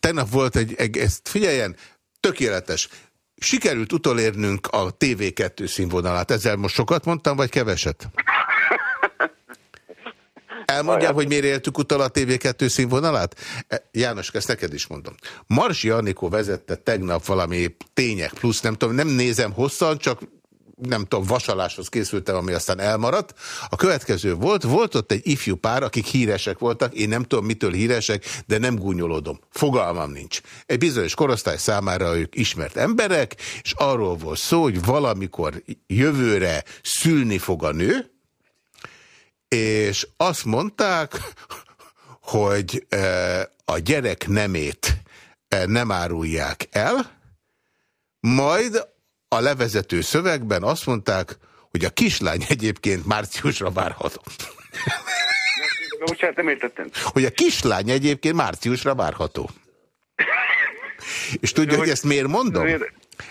Tegnap volt egy, ezt figyeljen, tökéletes. Sikerült utolérnünk a TV2 színvonalát. Ezzel most sokat mondtam, vagy keveset? Elmondjam, hogy miért éltük utol a TV2 színvonalát? E, János, ezt neked is mondom. Marsi Annikó vezette tegnap valami tények plusz, nem tudom, nem nézem hosszan, csak nem tudom, vasaláshoz készültem, ami aztán elmaradt. A következő volt, volt ott egy ifjú pár, akik híresek voltak, én nem tudom, mitől híresek, de nem gúnyolódom. Fogalmam nincs. Egy bizonyos korosztály számára ők ismert emberek, és arról volt szó, hogy valamikor jövőre szülni fog a nő, és azt mondták, hogy e, a gyerek nemét e, nem árulják el, majd a levezető szövegben azt mondták, hogy a kislány egyébként márciusra várható. Bocsánat, nem értettem. Hogy a kislány egyébként márciusra várható. És tudja, hogy ezt miért mondom?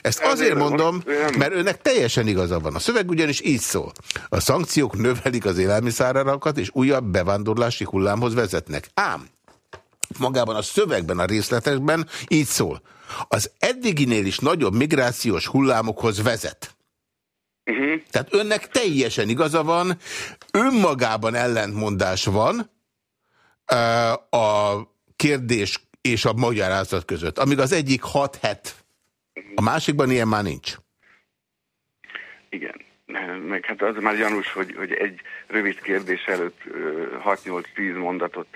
Ezt azért mondom, mert önnek teljesen igaza van. A szöveg ugyanis így szól. A szankciók növelik az élelmiszárakat, és újabb bevándorlási hullámhoz vezetnek. Ám, magában a szövegben, a részletekben így szól. Az eddiginél is nagyobb migrációs hullámokhoz vezet. Uh-huh. Tehát önnek teljesen igaza van, önmagában ellentmondás van uh, a kérdés és a magyarázat között. Amíg az egyik 6 het, a másikban ilyen már nincs. Igen. Meg hát az már gyanús, hogy, hogy egy rövid kérdés előtt 6-8-10 mondatot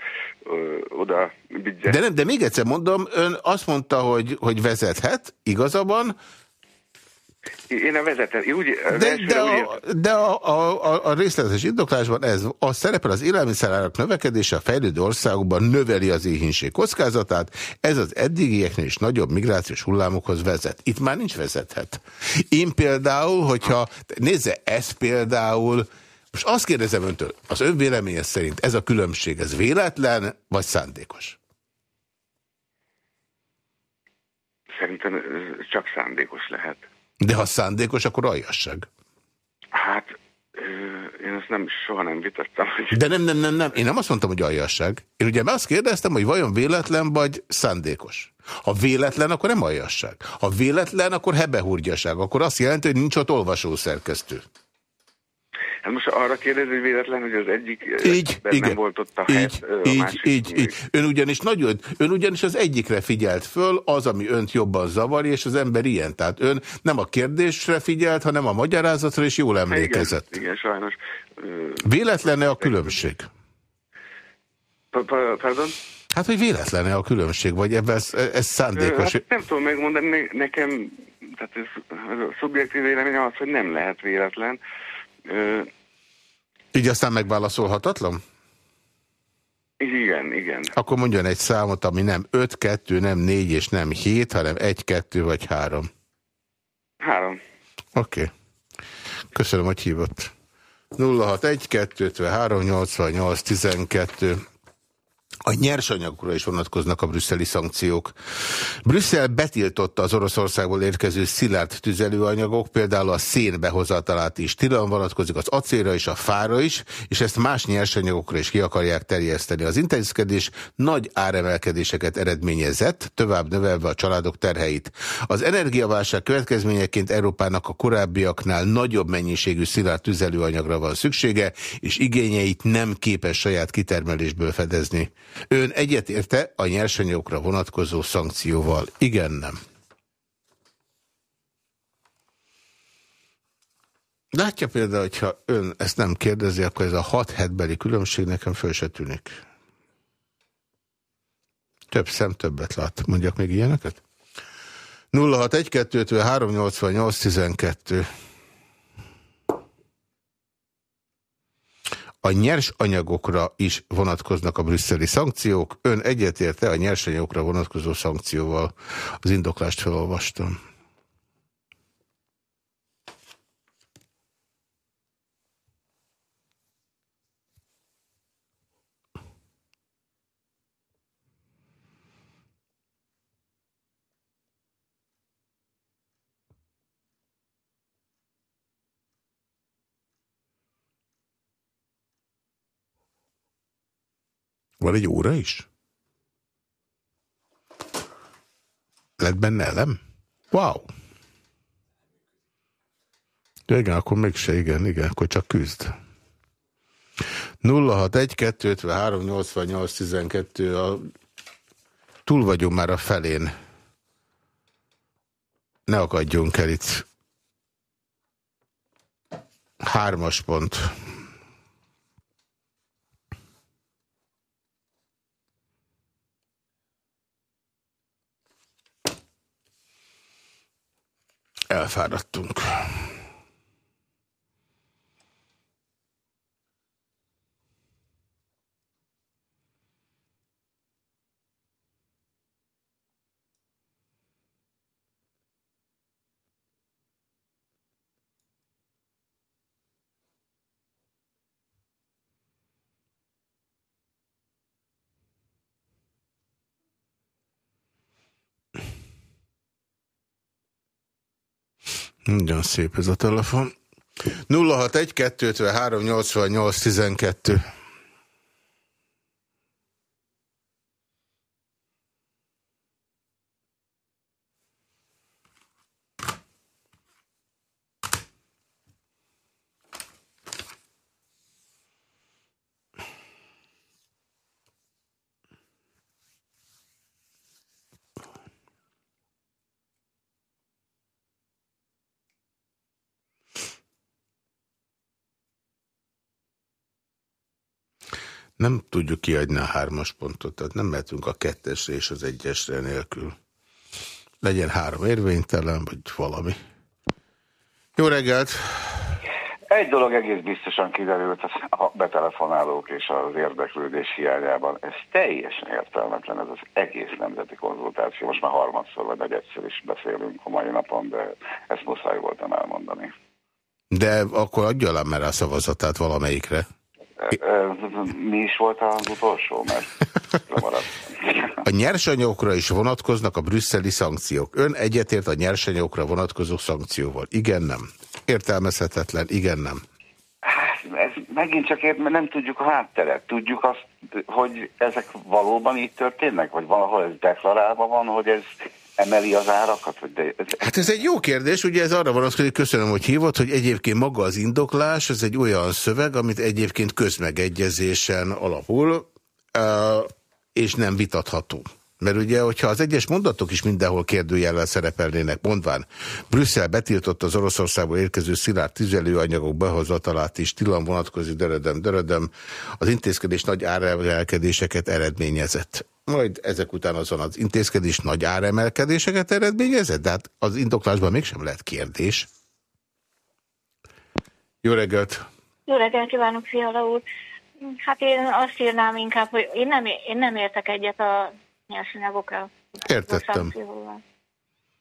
oda vigye. De, nem, de még egyszer mondom, ön azt mondta, hogy, hogy vezethet, igazabban. Én a úgy, De, de, a, de a, a, a részletes indoklásban ez a szerepel az élelmiszerárak növekedése a fejlődő országokban növeli az éhínség kockázatát, ez az eddigieknél is nagyobb migrációs hullámokhoz vezet. Itt már nincs vezethet. Én például, hogyha, nézze, ez például, most azt kérdezem öntől, az ön véleménye szerint ez a különbség, ez véletlen, vagy szándékos? Szerintem csak szándékos lehet. De ha szándékos, akkor aljasság. Hát, én ezt nem, soha nem vitattam. Hogy... De nem, nem, nem, nem. Én nem azt mondtam, hogy aljasság. Én ugye azt kérdeztem, hogy vajon véletlen vagy szándékos. Ha véletlen, akkor nem aljasság. Ha véletlen, akkor hebehúrgyaság. Akkor azt jelenti, hogy nincs ott olvasószerkesztő. Hát most arra kérdezi, hogy véletlen, hogy az egyik így, nem igen. volt ott a így, het, a így, másik így, így. Ön ugyanis nagyon, ön ugyanis az egyikre figyelt föl, az, ami önt jobban zavarja, és az ember ilyen. Tehát ön nem a kérdésre figyelt, hanem a magyarázatra, és jól emlékezett. Igen, igen sajnos. Véletlene a különbség? Pardon? Hát, hogy véletlene a különbség, vagy ebben ez, ez szándékos? Hát nem tudom megmondani, ne, nekem, tehát ez, a szubjektív vélemény az, hogy nem lehet véletlen. Így aztán megválaszolhatatlan? Igen, igen. Akkor mondjon egy számot, ami nem 5, 2, nem 4 és nem 7, hanem 1, 2 vagy 3. 3. Oké. Okay. Köszönöm, hogy hívott. 061 253 88 12 a nyersanyagokra is vonatkoznak a brüsszeli szankciók. Brüsszel betiltotta az Oroszországból érkező szilárd tüzelőanyagok, például a szén behozatalát is. Tilalom vonatkozik az acélra és a fára is, és ezt más nyersanyagokra is ki akarják terjeszteni. Az intézkedés nagy áremelkedéseket eredményezett, tovább növelve a családok terheit. Az energiaválság következményeként Európának a korábbiaknál nagyobb mennyiségű szilárd tüzelőanyagra van szüksége, és igényeit nem képes saját kitermelésből fedezni. Ön egyetérte a nyersanyagokra vonatkozó szankcióval? Igen, nem. Látja például, hogyha ön ezt nem kérdezi, akkor ez a hat hetbeli különbség nekem föl se tűnik. Több szem többet lát. Mondjak még ilyeneket? 061 388 12 A nyers anyagokra is vonatkoznak a brüsszeli szankciók. Ön egyetérte a nyersanyagokra vonatkozó szankcióval. Az indoklást felolvastam. Van egy óra is? Lett benne elem? Wow! Ja, igen, akkor mégse, igen, igen, akkor csak küzd. 061 253 88 12 a... túl vagyunk már a felén. Ne akadjunk el itt. Hármas pont. Elfáradtunk. Nagyon szép ez a telefon. 061 253 88 12 nem tudjuk kiadni a hármas pontot, tehát nem mehetünk a kettesre és az egyesre nélkül. Legyen három érvénytelen, vagy valami. Jó reggelt! Egy dolog egész biztosan kiderült a betelefonálók és az érdeklődés hiányában. Ez teljesen értelmetlen, ez az egész nemzeti konzultáció. Most már harmadszor vagy egyszer is beszélünk a mai napon, de ezt muszáj voltam elmondani. De akkor adja le már a szavazatát valamelyikre. Mi is volt az utolsó, mert A nyersanyagokra is vonatkoznak a brüsszeli szankciók. Ön egyetért a nyersanyagokra vonatkozó szankcióval. Igen, nem. Értelmezhetetlen, igen, nem. Hát, ez megint csak ért, mert nem tudjuk a hátteret. Tudjuk azt, hogy ezek valóban így történnek, vagy valahol ez deklarálva van, hogy ez emeli az árakat? Hogy de ez... Hát ez egy jó kérdés, ugye ez arra vonatkozik, köszönöm, hogy hívott, hogy egyébként maga az indoklás, ez egy olyan szöveg, amit egyébként közmegegyezésen alapul, és nem vitatható. Mert ugye, hogyha az egyes mondatok is mindenhol kérdőjellel szerepelnének, mondván, Brüsszel betiltotta az Oroszországból érkező szilárd tüzelőanyagok behozatalát is, tilan vonatkozik, dörödem, dörödem, az intézkedés nagy áremelkedéseket eredményezett. Majd ezek után azon az intézkedés nagy áremelkedéseket eredményezett, de hát az indoklásban mégsem lehet kérdés. Jó reggelt! Jó reggelt kívánok, Fiala úr! Hát én azt írnám inkább, hogy én nem, én nem értek egyet a nyersanyagokkal. Értettem.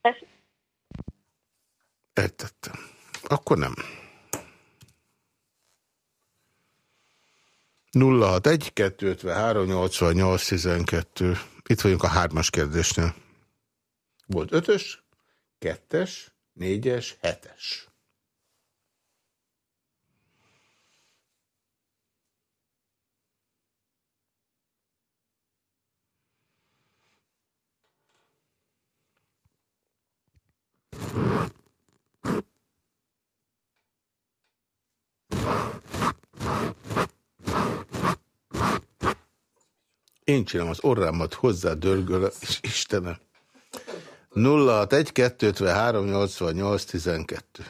Ez, Értettem. Akkor nem. 061 253 88 12. Itt vagyunk a hármas kérdésnél. Volt ötös, kettes, négyes, hetes. Én csinálom az orrámat hozzá dörgöl, és Istenem. 061 253 88 12.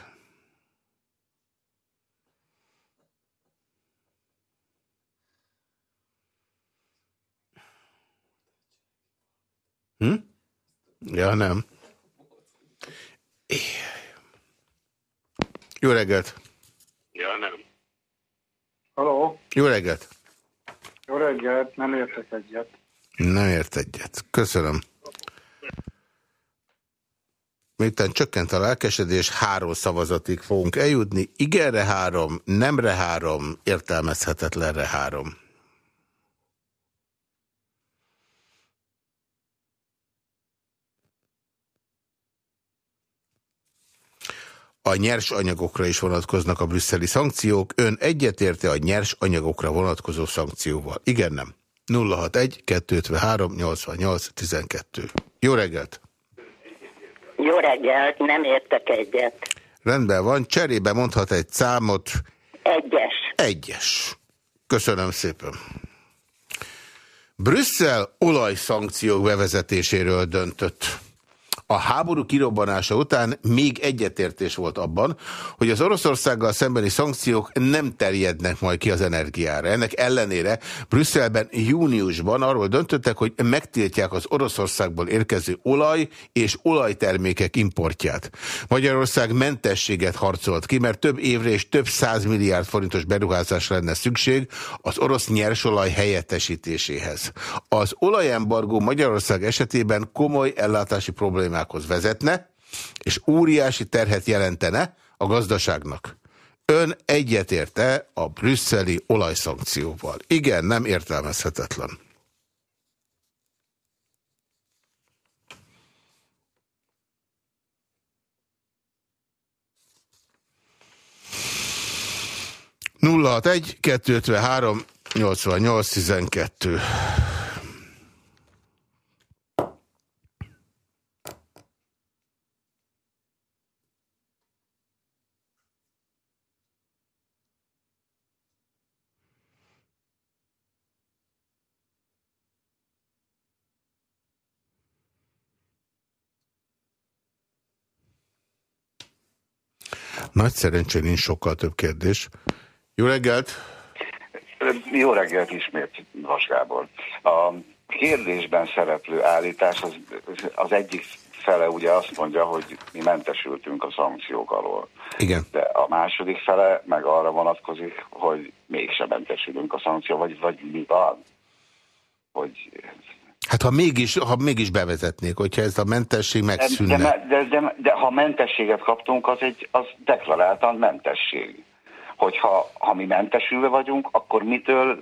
Hm? Ja, nem. Jó reggelt! Ja, nem. Haló, Jó reggelt! Jó reggelt, nem értek egyet. Nem ért egyet. Köszönöm. Miután csökkent a lelkesedés, három szavazatig fogunk eljutni. Igenre három, nemre három, értelmezhetetlenre három. A nyers anyagokra is vonatkoznak a brüsszeli szankciók. Ön egyetérte a nyers anyagokra vonatkozó szankcióval? Igen, nem. 061 253 88 12. Jó reggelt! Jó reggelt, nem értek egyet. Rendben van, cserébe mondhat egy számot. Egyes. Egyes. Köszönöm szépen. Brüsszel olajszankciók bevezetéséről döntött. A háború kirobbanása után még egyetértés volt abban, hogy az Oroszországgal szembeni szankciók nem terjednek majd ki az energiára. Ennek ellenére Brüsszelben júniusban arról döntöttek, hogy megtiltják az Oroszországból érkező olaj és olajtermékek importját. Magyarország mentességet harcolt ki, mert több évre és több százmilliárd forintos beruházás lenne szükség az orosz nyersolaj helyettesítéséhez. Az olajembargó Magyarország esetében komoly ellátási problémákhoz vezetne, és óriási terhet jelentene a gazdaságnak. Ön egyetérte a brüsszeli olajszankcióval. Igen, nem értelmezhetetlen. nulla egy 253 88 12 Nagy szerencsén nincs sokkal több kérdés. Jó reggelt! Jó reggelt ismét, Vas Gábor. A kérdésben szereplő állítás az, az egyik fele ugye azt mondja, hogy mi mentesültünk a szankciók alól. Igen. De a második fele meg arra vonatkozik, hogy mégsem mentesülünk a szankció, vagy, vagy mi van? Hogy Hát ha mégis, ha mégis bevezetnék, hogyha ez a mentesség megszűnne. De, de, de, de, ha mentességet kaptunk, az, egy, az deklaráltan mentesség. Hogyha ha mi mentesülve vagyunk, akkor mitől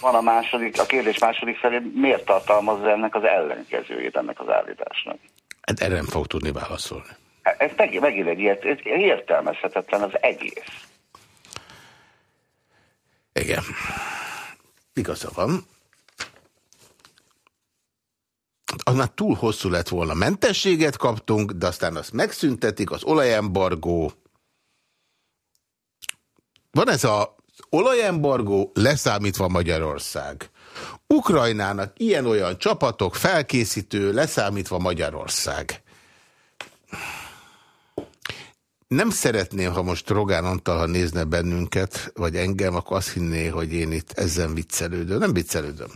van a második, a kérdés második felé, miért tartalmaz ennek az ellenkezőjét ennek az állításnak? Hát erre nem fog tudni válaszolni. Hát Ez megint, megint egy ilyet, ez értelmezhetetlen az egész. Igen. Igaza van. Már túl hosszú lett volna. Mentességet kaptunk, de aztán azt megszüntetik, az olajembargó. Van ez az olajembargó leszámítva Magyarország. Ukrajnának ilyen-olyan csapatok, felkészítő, leszámítva Magyarország. Nem szeretném, ha most Rogán Antal, ha nézne bennünket, vagy engem, akkor azt hinné, hogy én itt ezen viccelődöm. Nem viccelődöm.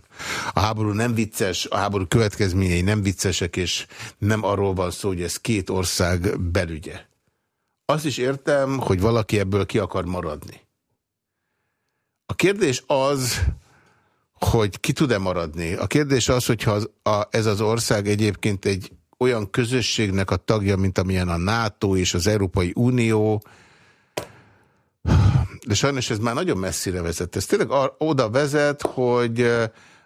A háború nem vicces, a háború következményei nem viccesek, és nem arról van szó, hogy ez két ország belügye. Azt is értem, hogy valaki ebből ki akar maradni. A kérdés az, hogy ki tud-e maradni. A kérdés az, hogyha az, ez az ország egyébként egy olyan közösségnek a tagja, mint amilyen a NATO és az Európai Unió, de sajnos ez már nagyon messzire vezet. Ez tényleg oda vezet, hogy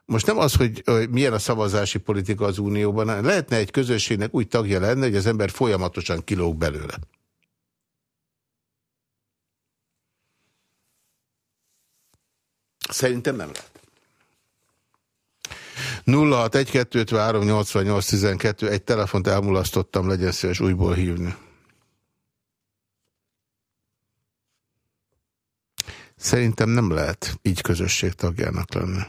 most nem az, hogy milyen a szavazási politika az Unióban, hanem lehetne egy közösségnek úgy tagja lenni, hogy az ember folyamatosan kilóg belőle. Szerintem nem lehet. 061-253-88-12 egy telefont elmulasztottam, legyen szíves újból hívni. Szerintem nem lehet így közösség tagjának lenni.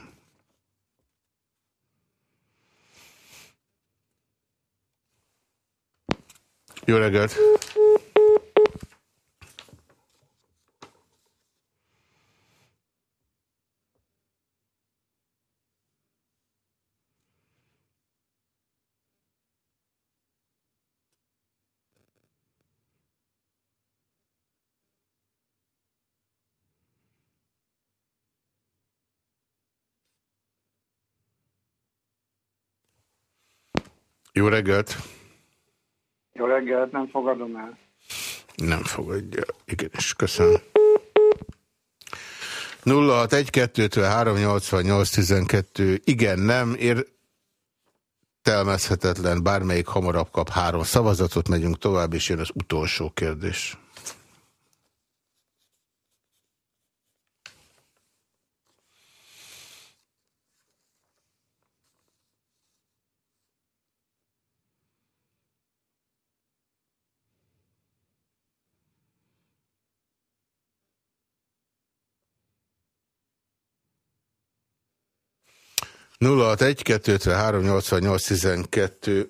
Jó reggelt! Jó reggelt! Jó reggelt, nem fogadom el. Nem fogadja. Igen, és köszönöm. 061-253-88-12 igen, nem, értelmezhetetlen, bármelyik hamarabb kap három szavazatot, megyünk tovább, és jön az utolsó kérdés. 061 253 88 12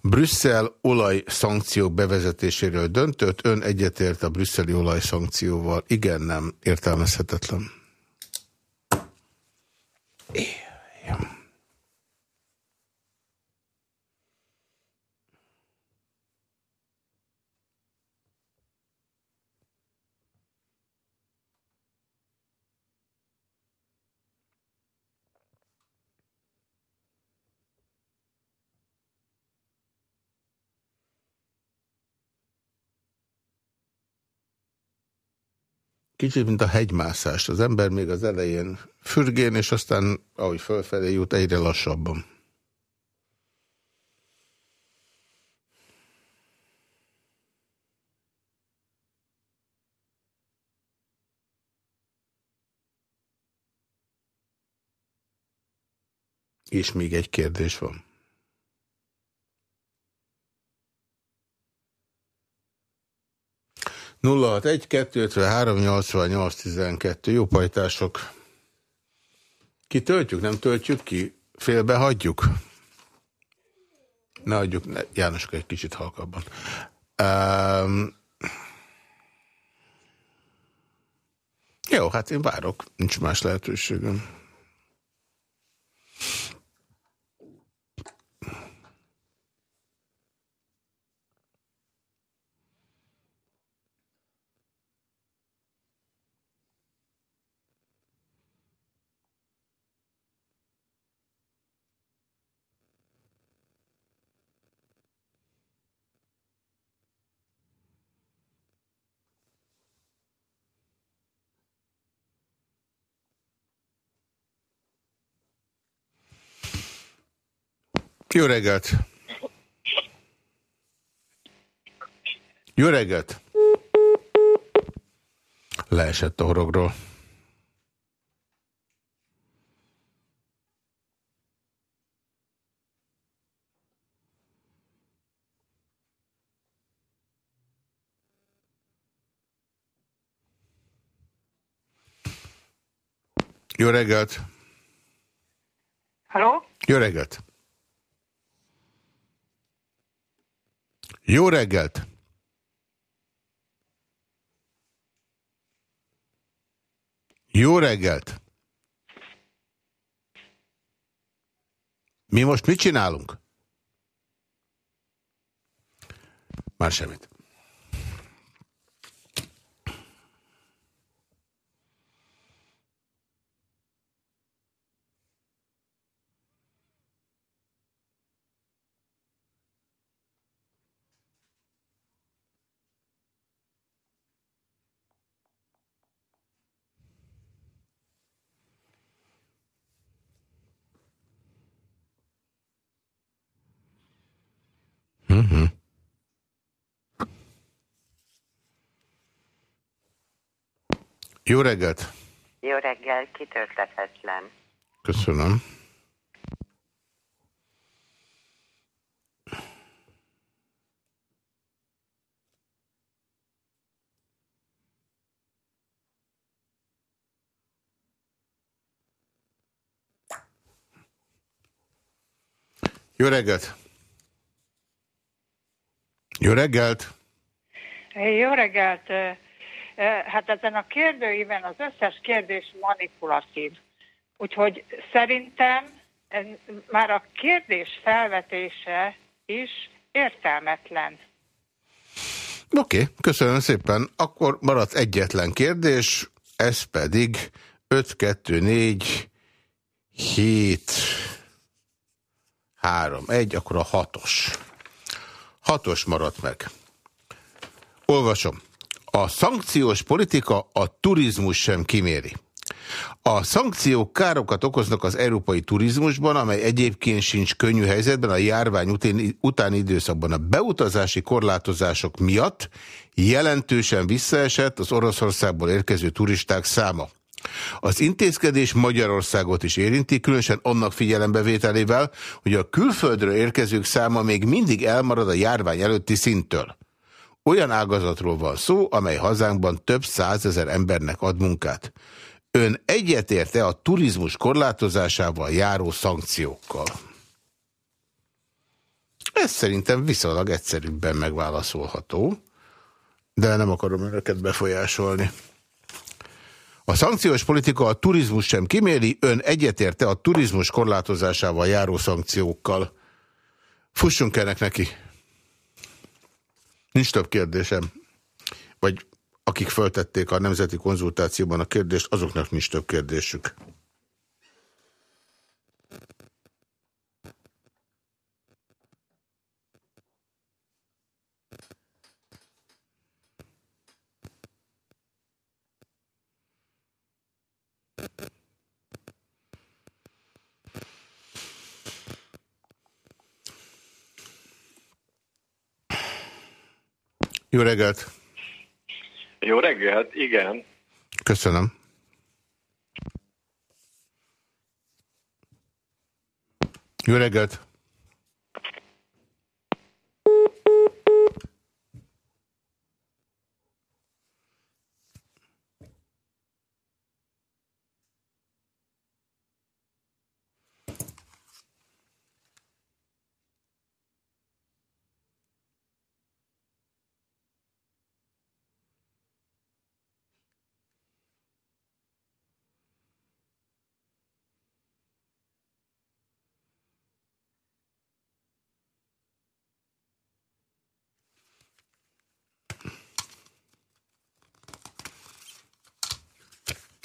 Brüsszel olaj szankciók bevezetéséről döntött, ön egyetért a brüsszeli olaj szankcióval. Igen, nem, értelmezhetetlen. Kicsit, mint a hegymászás. Az ember még az elején fürgén, és aztán, ahogy fölfelé jut, egyre lassabban. És még egy kérdés van. 061 253 88 12 jó pajtások. Ki töltjük, nem töltjük ki? Félbe hagyjuk? Ne adjuk, ne, Jánoska egy kicsit halkabban. Um, jó, hát én várok, nincs más lehetőségem. Jó reggelt! Jó reggelt! Leesett a horogról. Jó reggelt! Halló? Jó reggelt! Jó reggelt! Jó reggelt! Mi most mit csinálunk? Már semmit. Jó reggelt! Jó reggel, kitörtetetlen. Köszönöm. Jó reggelt! Jó reggelt! Jó reggelt! Hát ezen a kérdőíven az összes kérdés manipulatív. Úgyhogy szerintem már a kérdés felvetése is értelmetlen. Oké, okay, köszönöm szépen. Akkor maradt egyetlen kérdés, ez pedig 5, 2, 4, 7, 3, 1, akkor a hatos. Hatos maradt meg. Olvasom. A szankciós politika a turizmus sem kiméri. A szankciók károkat okoznak az európai turizmusban, amely egyébként sincs könnyű helyzetben a járvány utáni időszakban. A beutazási korlátozások miatt jelentősen visszaesett az Oroszországból érkező turisták száma. Az intézkedés Magyarországot is érinti, különösen annak figyelembevételével, hogy a külföldről érkezők száma még mindig elmarad a járvány előtti szinttől. Olyan ágazatról van szó, amely hazánkban több százezer embernek ad munkát. Ön egyetérte a turizmus korlátozásával járó szankciókkal? Ez szerintem viszonylag egyszerűbben megválaszolható, de nem akarom önöket befolyásolni. A szankciós politika a turizmus sem kiméri, ön egyetérte a turizmus korlátozásával járó szankciókkal. Fussunk ennek neki. Nincs több kérdésem. Vagy akik föltették a nemzeti konzultációban a kérdést, azoknak nincs több kérdésük. Jó reggelt! Jó reggelt, igen. Köszönöm. Jó reggelt!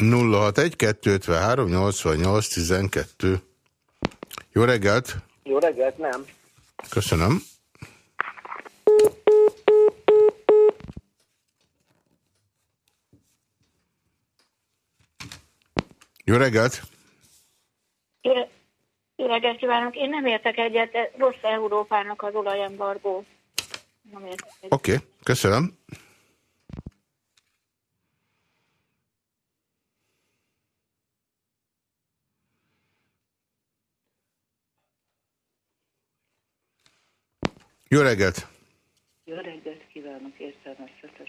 Nulla hat egy kettő három nyolcvannyolc tizenkettő. Jó reggelt! Jó reggelt, nem. Köszönöm. Jó reggelt! Jó reggelt kívánok! Én nem értek egyet, de rossz Európának az olajembargó. Oké, okay, köszönöm. Jó reggelt! Jó reggelt kívánok, értelmezhetetlen.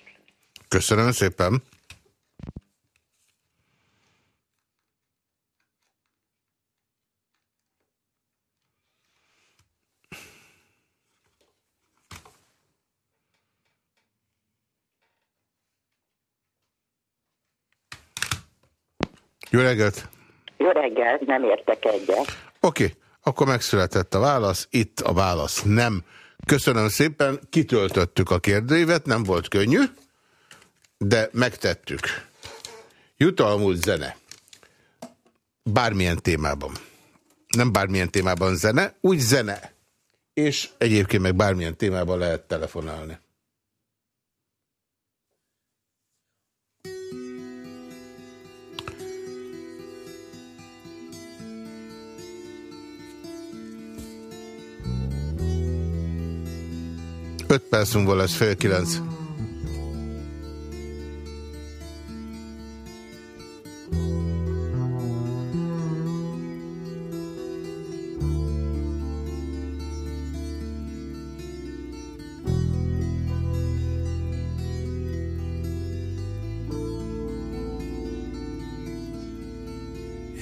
Köszönöm szépen! Jó reggelt! Jó reggelt, nem értek egyet. Oké, okay, akkor megszületett a válasz, itt a válasz nem. Köszönöm szépen, kitöltöttük a kérdőívet, nem volt könnyű, de megtettük. Jutalmult zene. Bármilyen témában. Nem bármilyen témában zene, úgy zene. És egyébként meg bármilyen témában lehet telefonálni. Perc múlva lesz fél.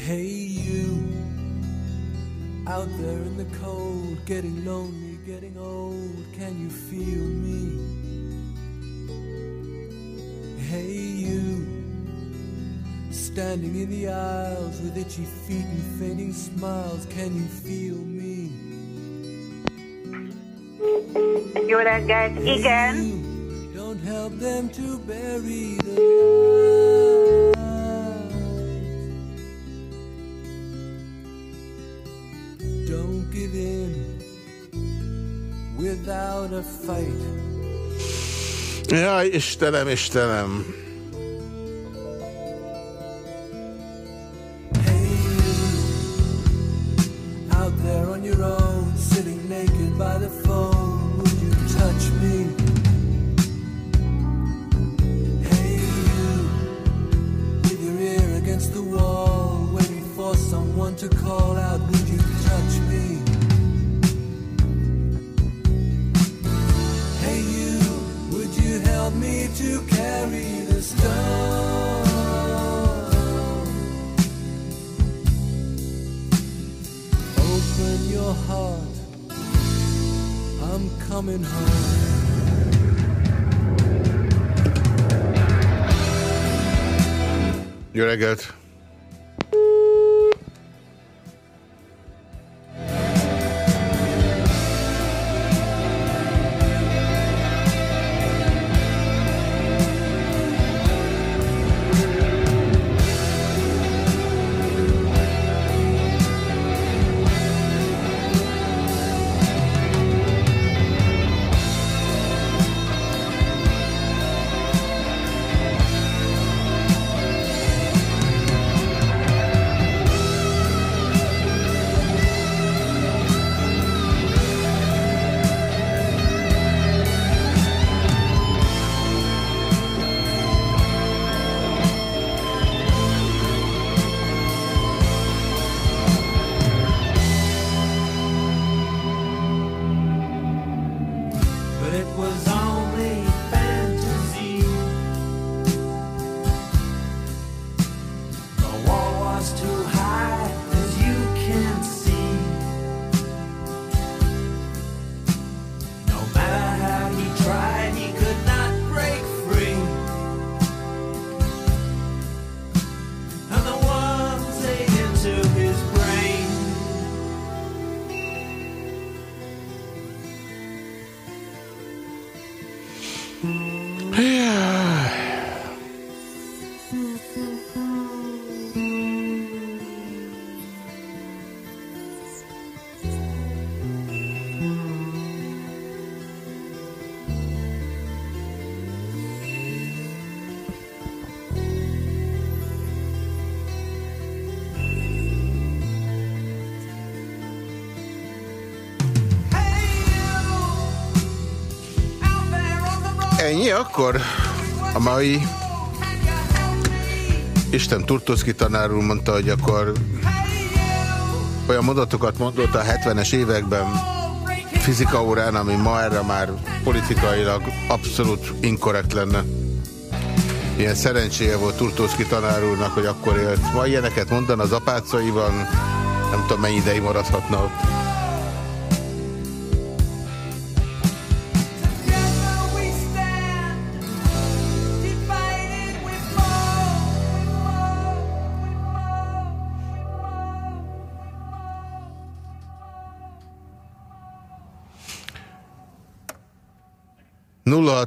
Hey you, out there in the cold, getting lonely getting old. Can you feel me? Hey, you standing in the aisles with itchy feet and fainting smiles. Can you feel me? Jó reggelt, igen. Don't help them to bury the without a fight. Jaj, Istenem, Istenem! Coming home. Jó reggelt! Ennyi akkor? A mai Isten Turtoszki tanár úr mondta, hogy akkor olyan mondatokat mondott a 70-es években fizika órán, ami ma erre már politikailag abszolút inkorrekt lenne. Ilyen szerencséje volt Turtószki tanár úrnak, hogy akkor élt. Ma ilyeneket mondan az apácaiban, nem tudom mennyi ideig maradhatna ott.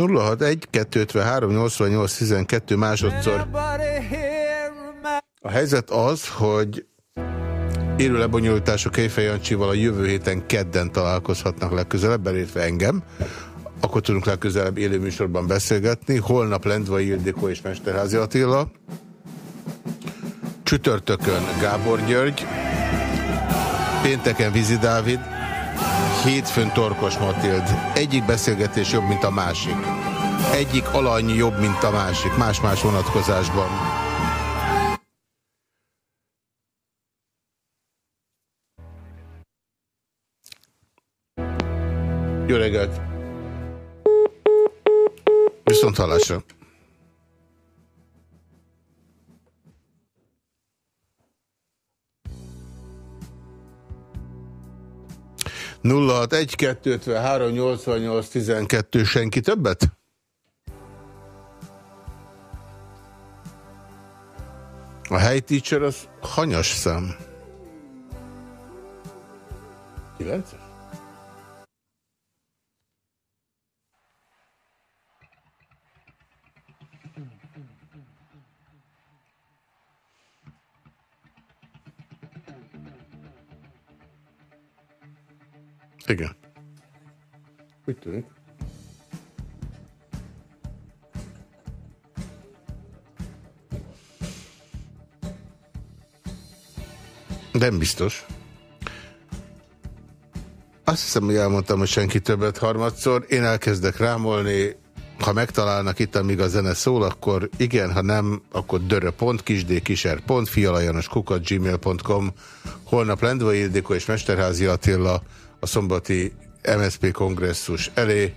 Na jó, 061 253 88 12 másodszor. A helyzet az, hogy élő lebonyolítások Kejfej Jancsival a jövő héten kedden találkozhatnak legközelebb, belétve engem. Akkor tudunk legközelebb élő műsorban beszélgetni. Holnap Lendvai Ildikó és Mesterházi Attila. Csütörtökön Gábor György. Pénteken Vizi Dávid. Hétfőn Torkos Matild. Egyik beszélgetés jobb, mint a másik. Egyik alany jobb, mint a másik. Más-más vonatkozásban. Jó reggelt! Viszont hallásra! Nulla hat egy kettő három nyolcvannyolc tizenkettő senki többet? A helyteacher az hanyas szám. 9 Igen. Úgy tűnik. Nem biztos. Azt hiszem, hogy elmondtam, hogy senki többet harmadszor. Én elkezdek rámolni, ha megtalálnak itt, amíg a zene szól, akkor igen, ha nem, akkor dörö.kisdkiser.fialajanos.kukat gmail.com Holnap Lendvai Ildikó és Mesterházi Attila a szombati MSZP kongresszus elé,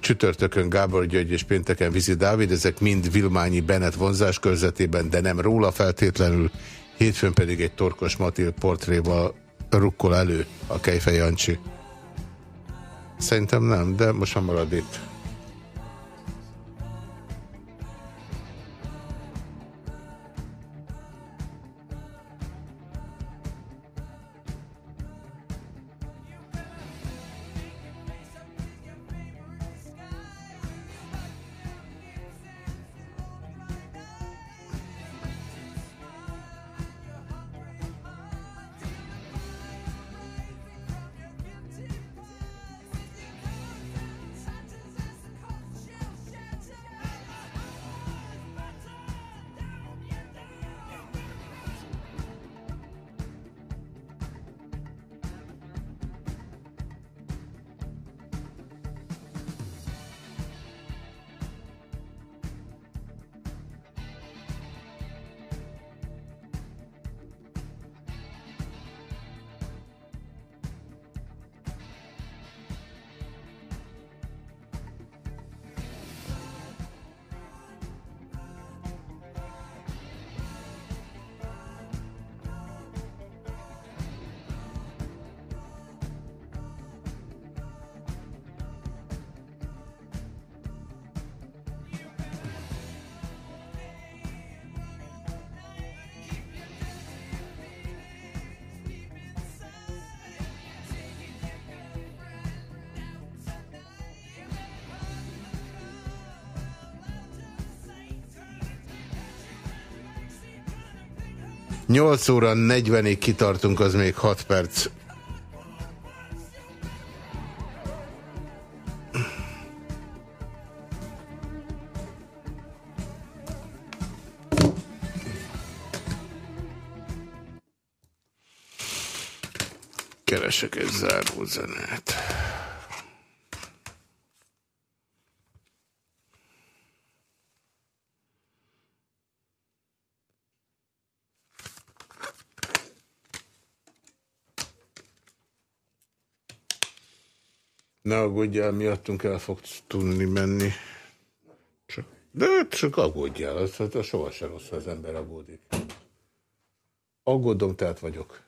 csütörtökön Gábor György és pénteken Vizi Dávid, ezek mind Vilmányi Bennett vonzás körzetében, de nem róla feltétlenül, hétfőn pedig egy Torkos Matil portréval rukkol elő a Kejfej Jancsi. Szerintem nem, de most már marad itt. Nyolc óra 40-ig kitartunk, az még 6 perc. Keresek egy záró zenét. Ne aggódjál, miattunk el fog tudni menni. Csak, de csak aggódjál, az, az, sohasem rossz, ha az ember aggódik. Aggódom, tehát vagyok.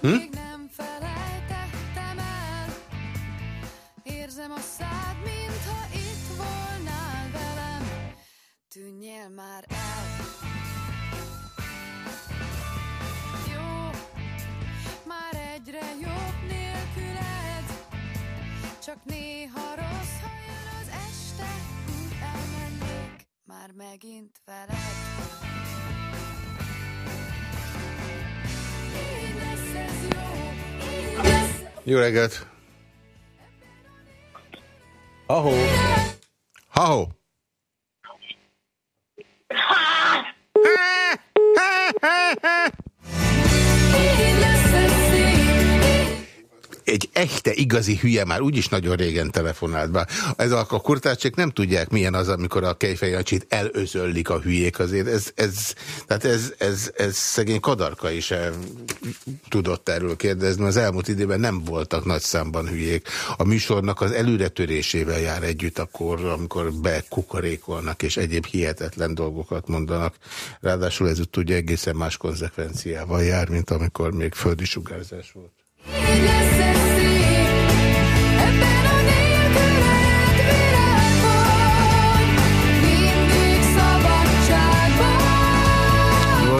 Hm? Jó reggelt! Ahó! Igazi hülye már úgyis nagyon régen telefonált be. Ez a, a kurtácsék nem tudják, milyen az, amikor a kejfejancsit elözöllik a hülyék azért. Ez, ez, tehát ez, ez, ez szegény kadarka is el, tudott erről kérdezni. Az elmúlt időben nem voltak nagy számban hülyék. A műsornak az előretörésével jár együtt akkor, amikor bekukarékolnak és egyéb hihetetlen dolgokat mondanak. Ráadásul ez ugye egészen más konzekvenciával jár, mint amikor még földi sugárzás volt. így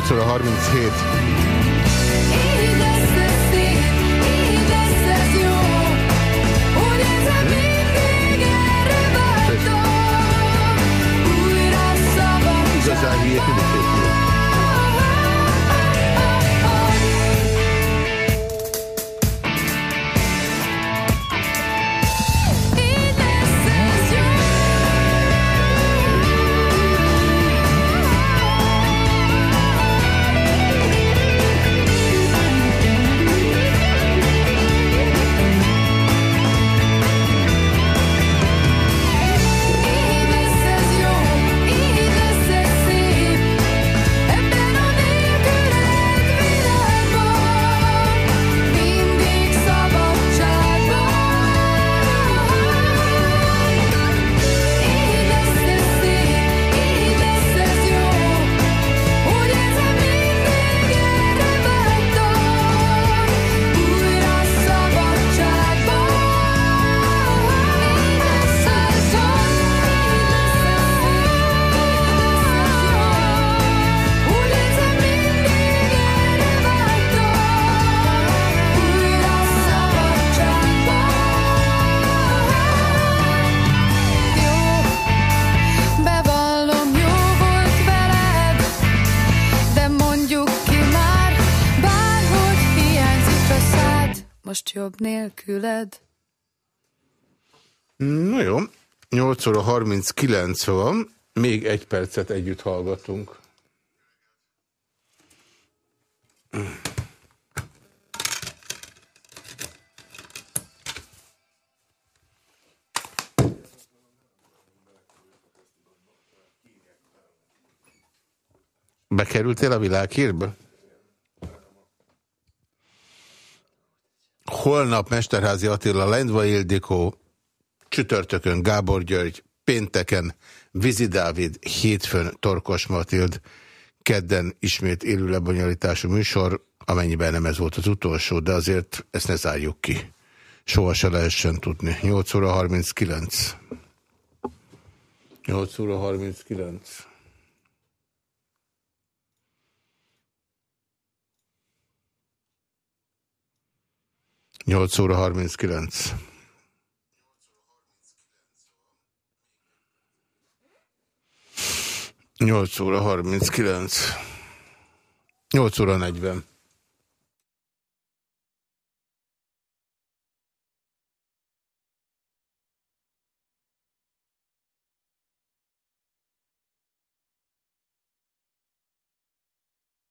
8 óra 37. Így lesz ez nélküled. No jó, 8 óra 39 van, még egy percet együtt hallgatunk. Bekerültél a világhírbe? Holnap Mesterházi Attila, Lendva Ildikó, csütörtökön Gábor György, pénteken Vizi Dávid, hétfőn Torkos Matild, kedden ismét élő lebonyolítású műsor, amennyiben nem ez volt az utolsó, de azért ezt ne zárjuk ki. Soha se lehessen tudni. 8 óra 39. 8 óra 39. Nyolc óra harminckilenc. Nyolc óra harminckilenc. Nyolc óra negyven.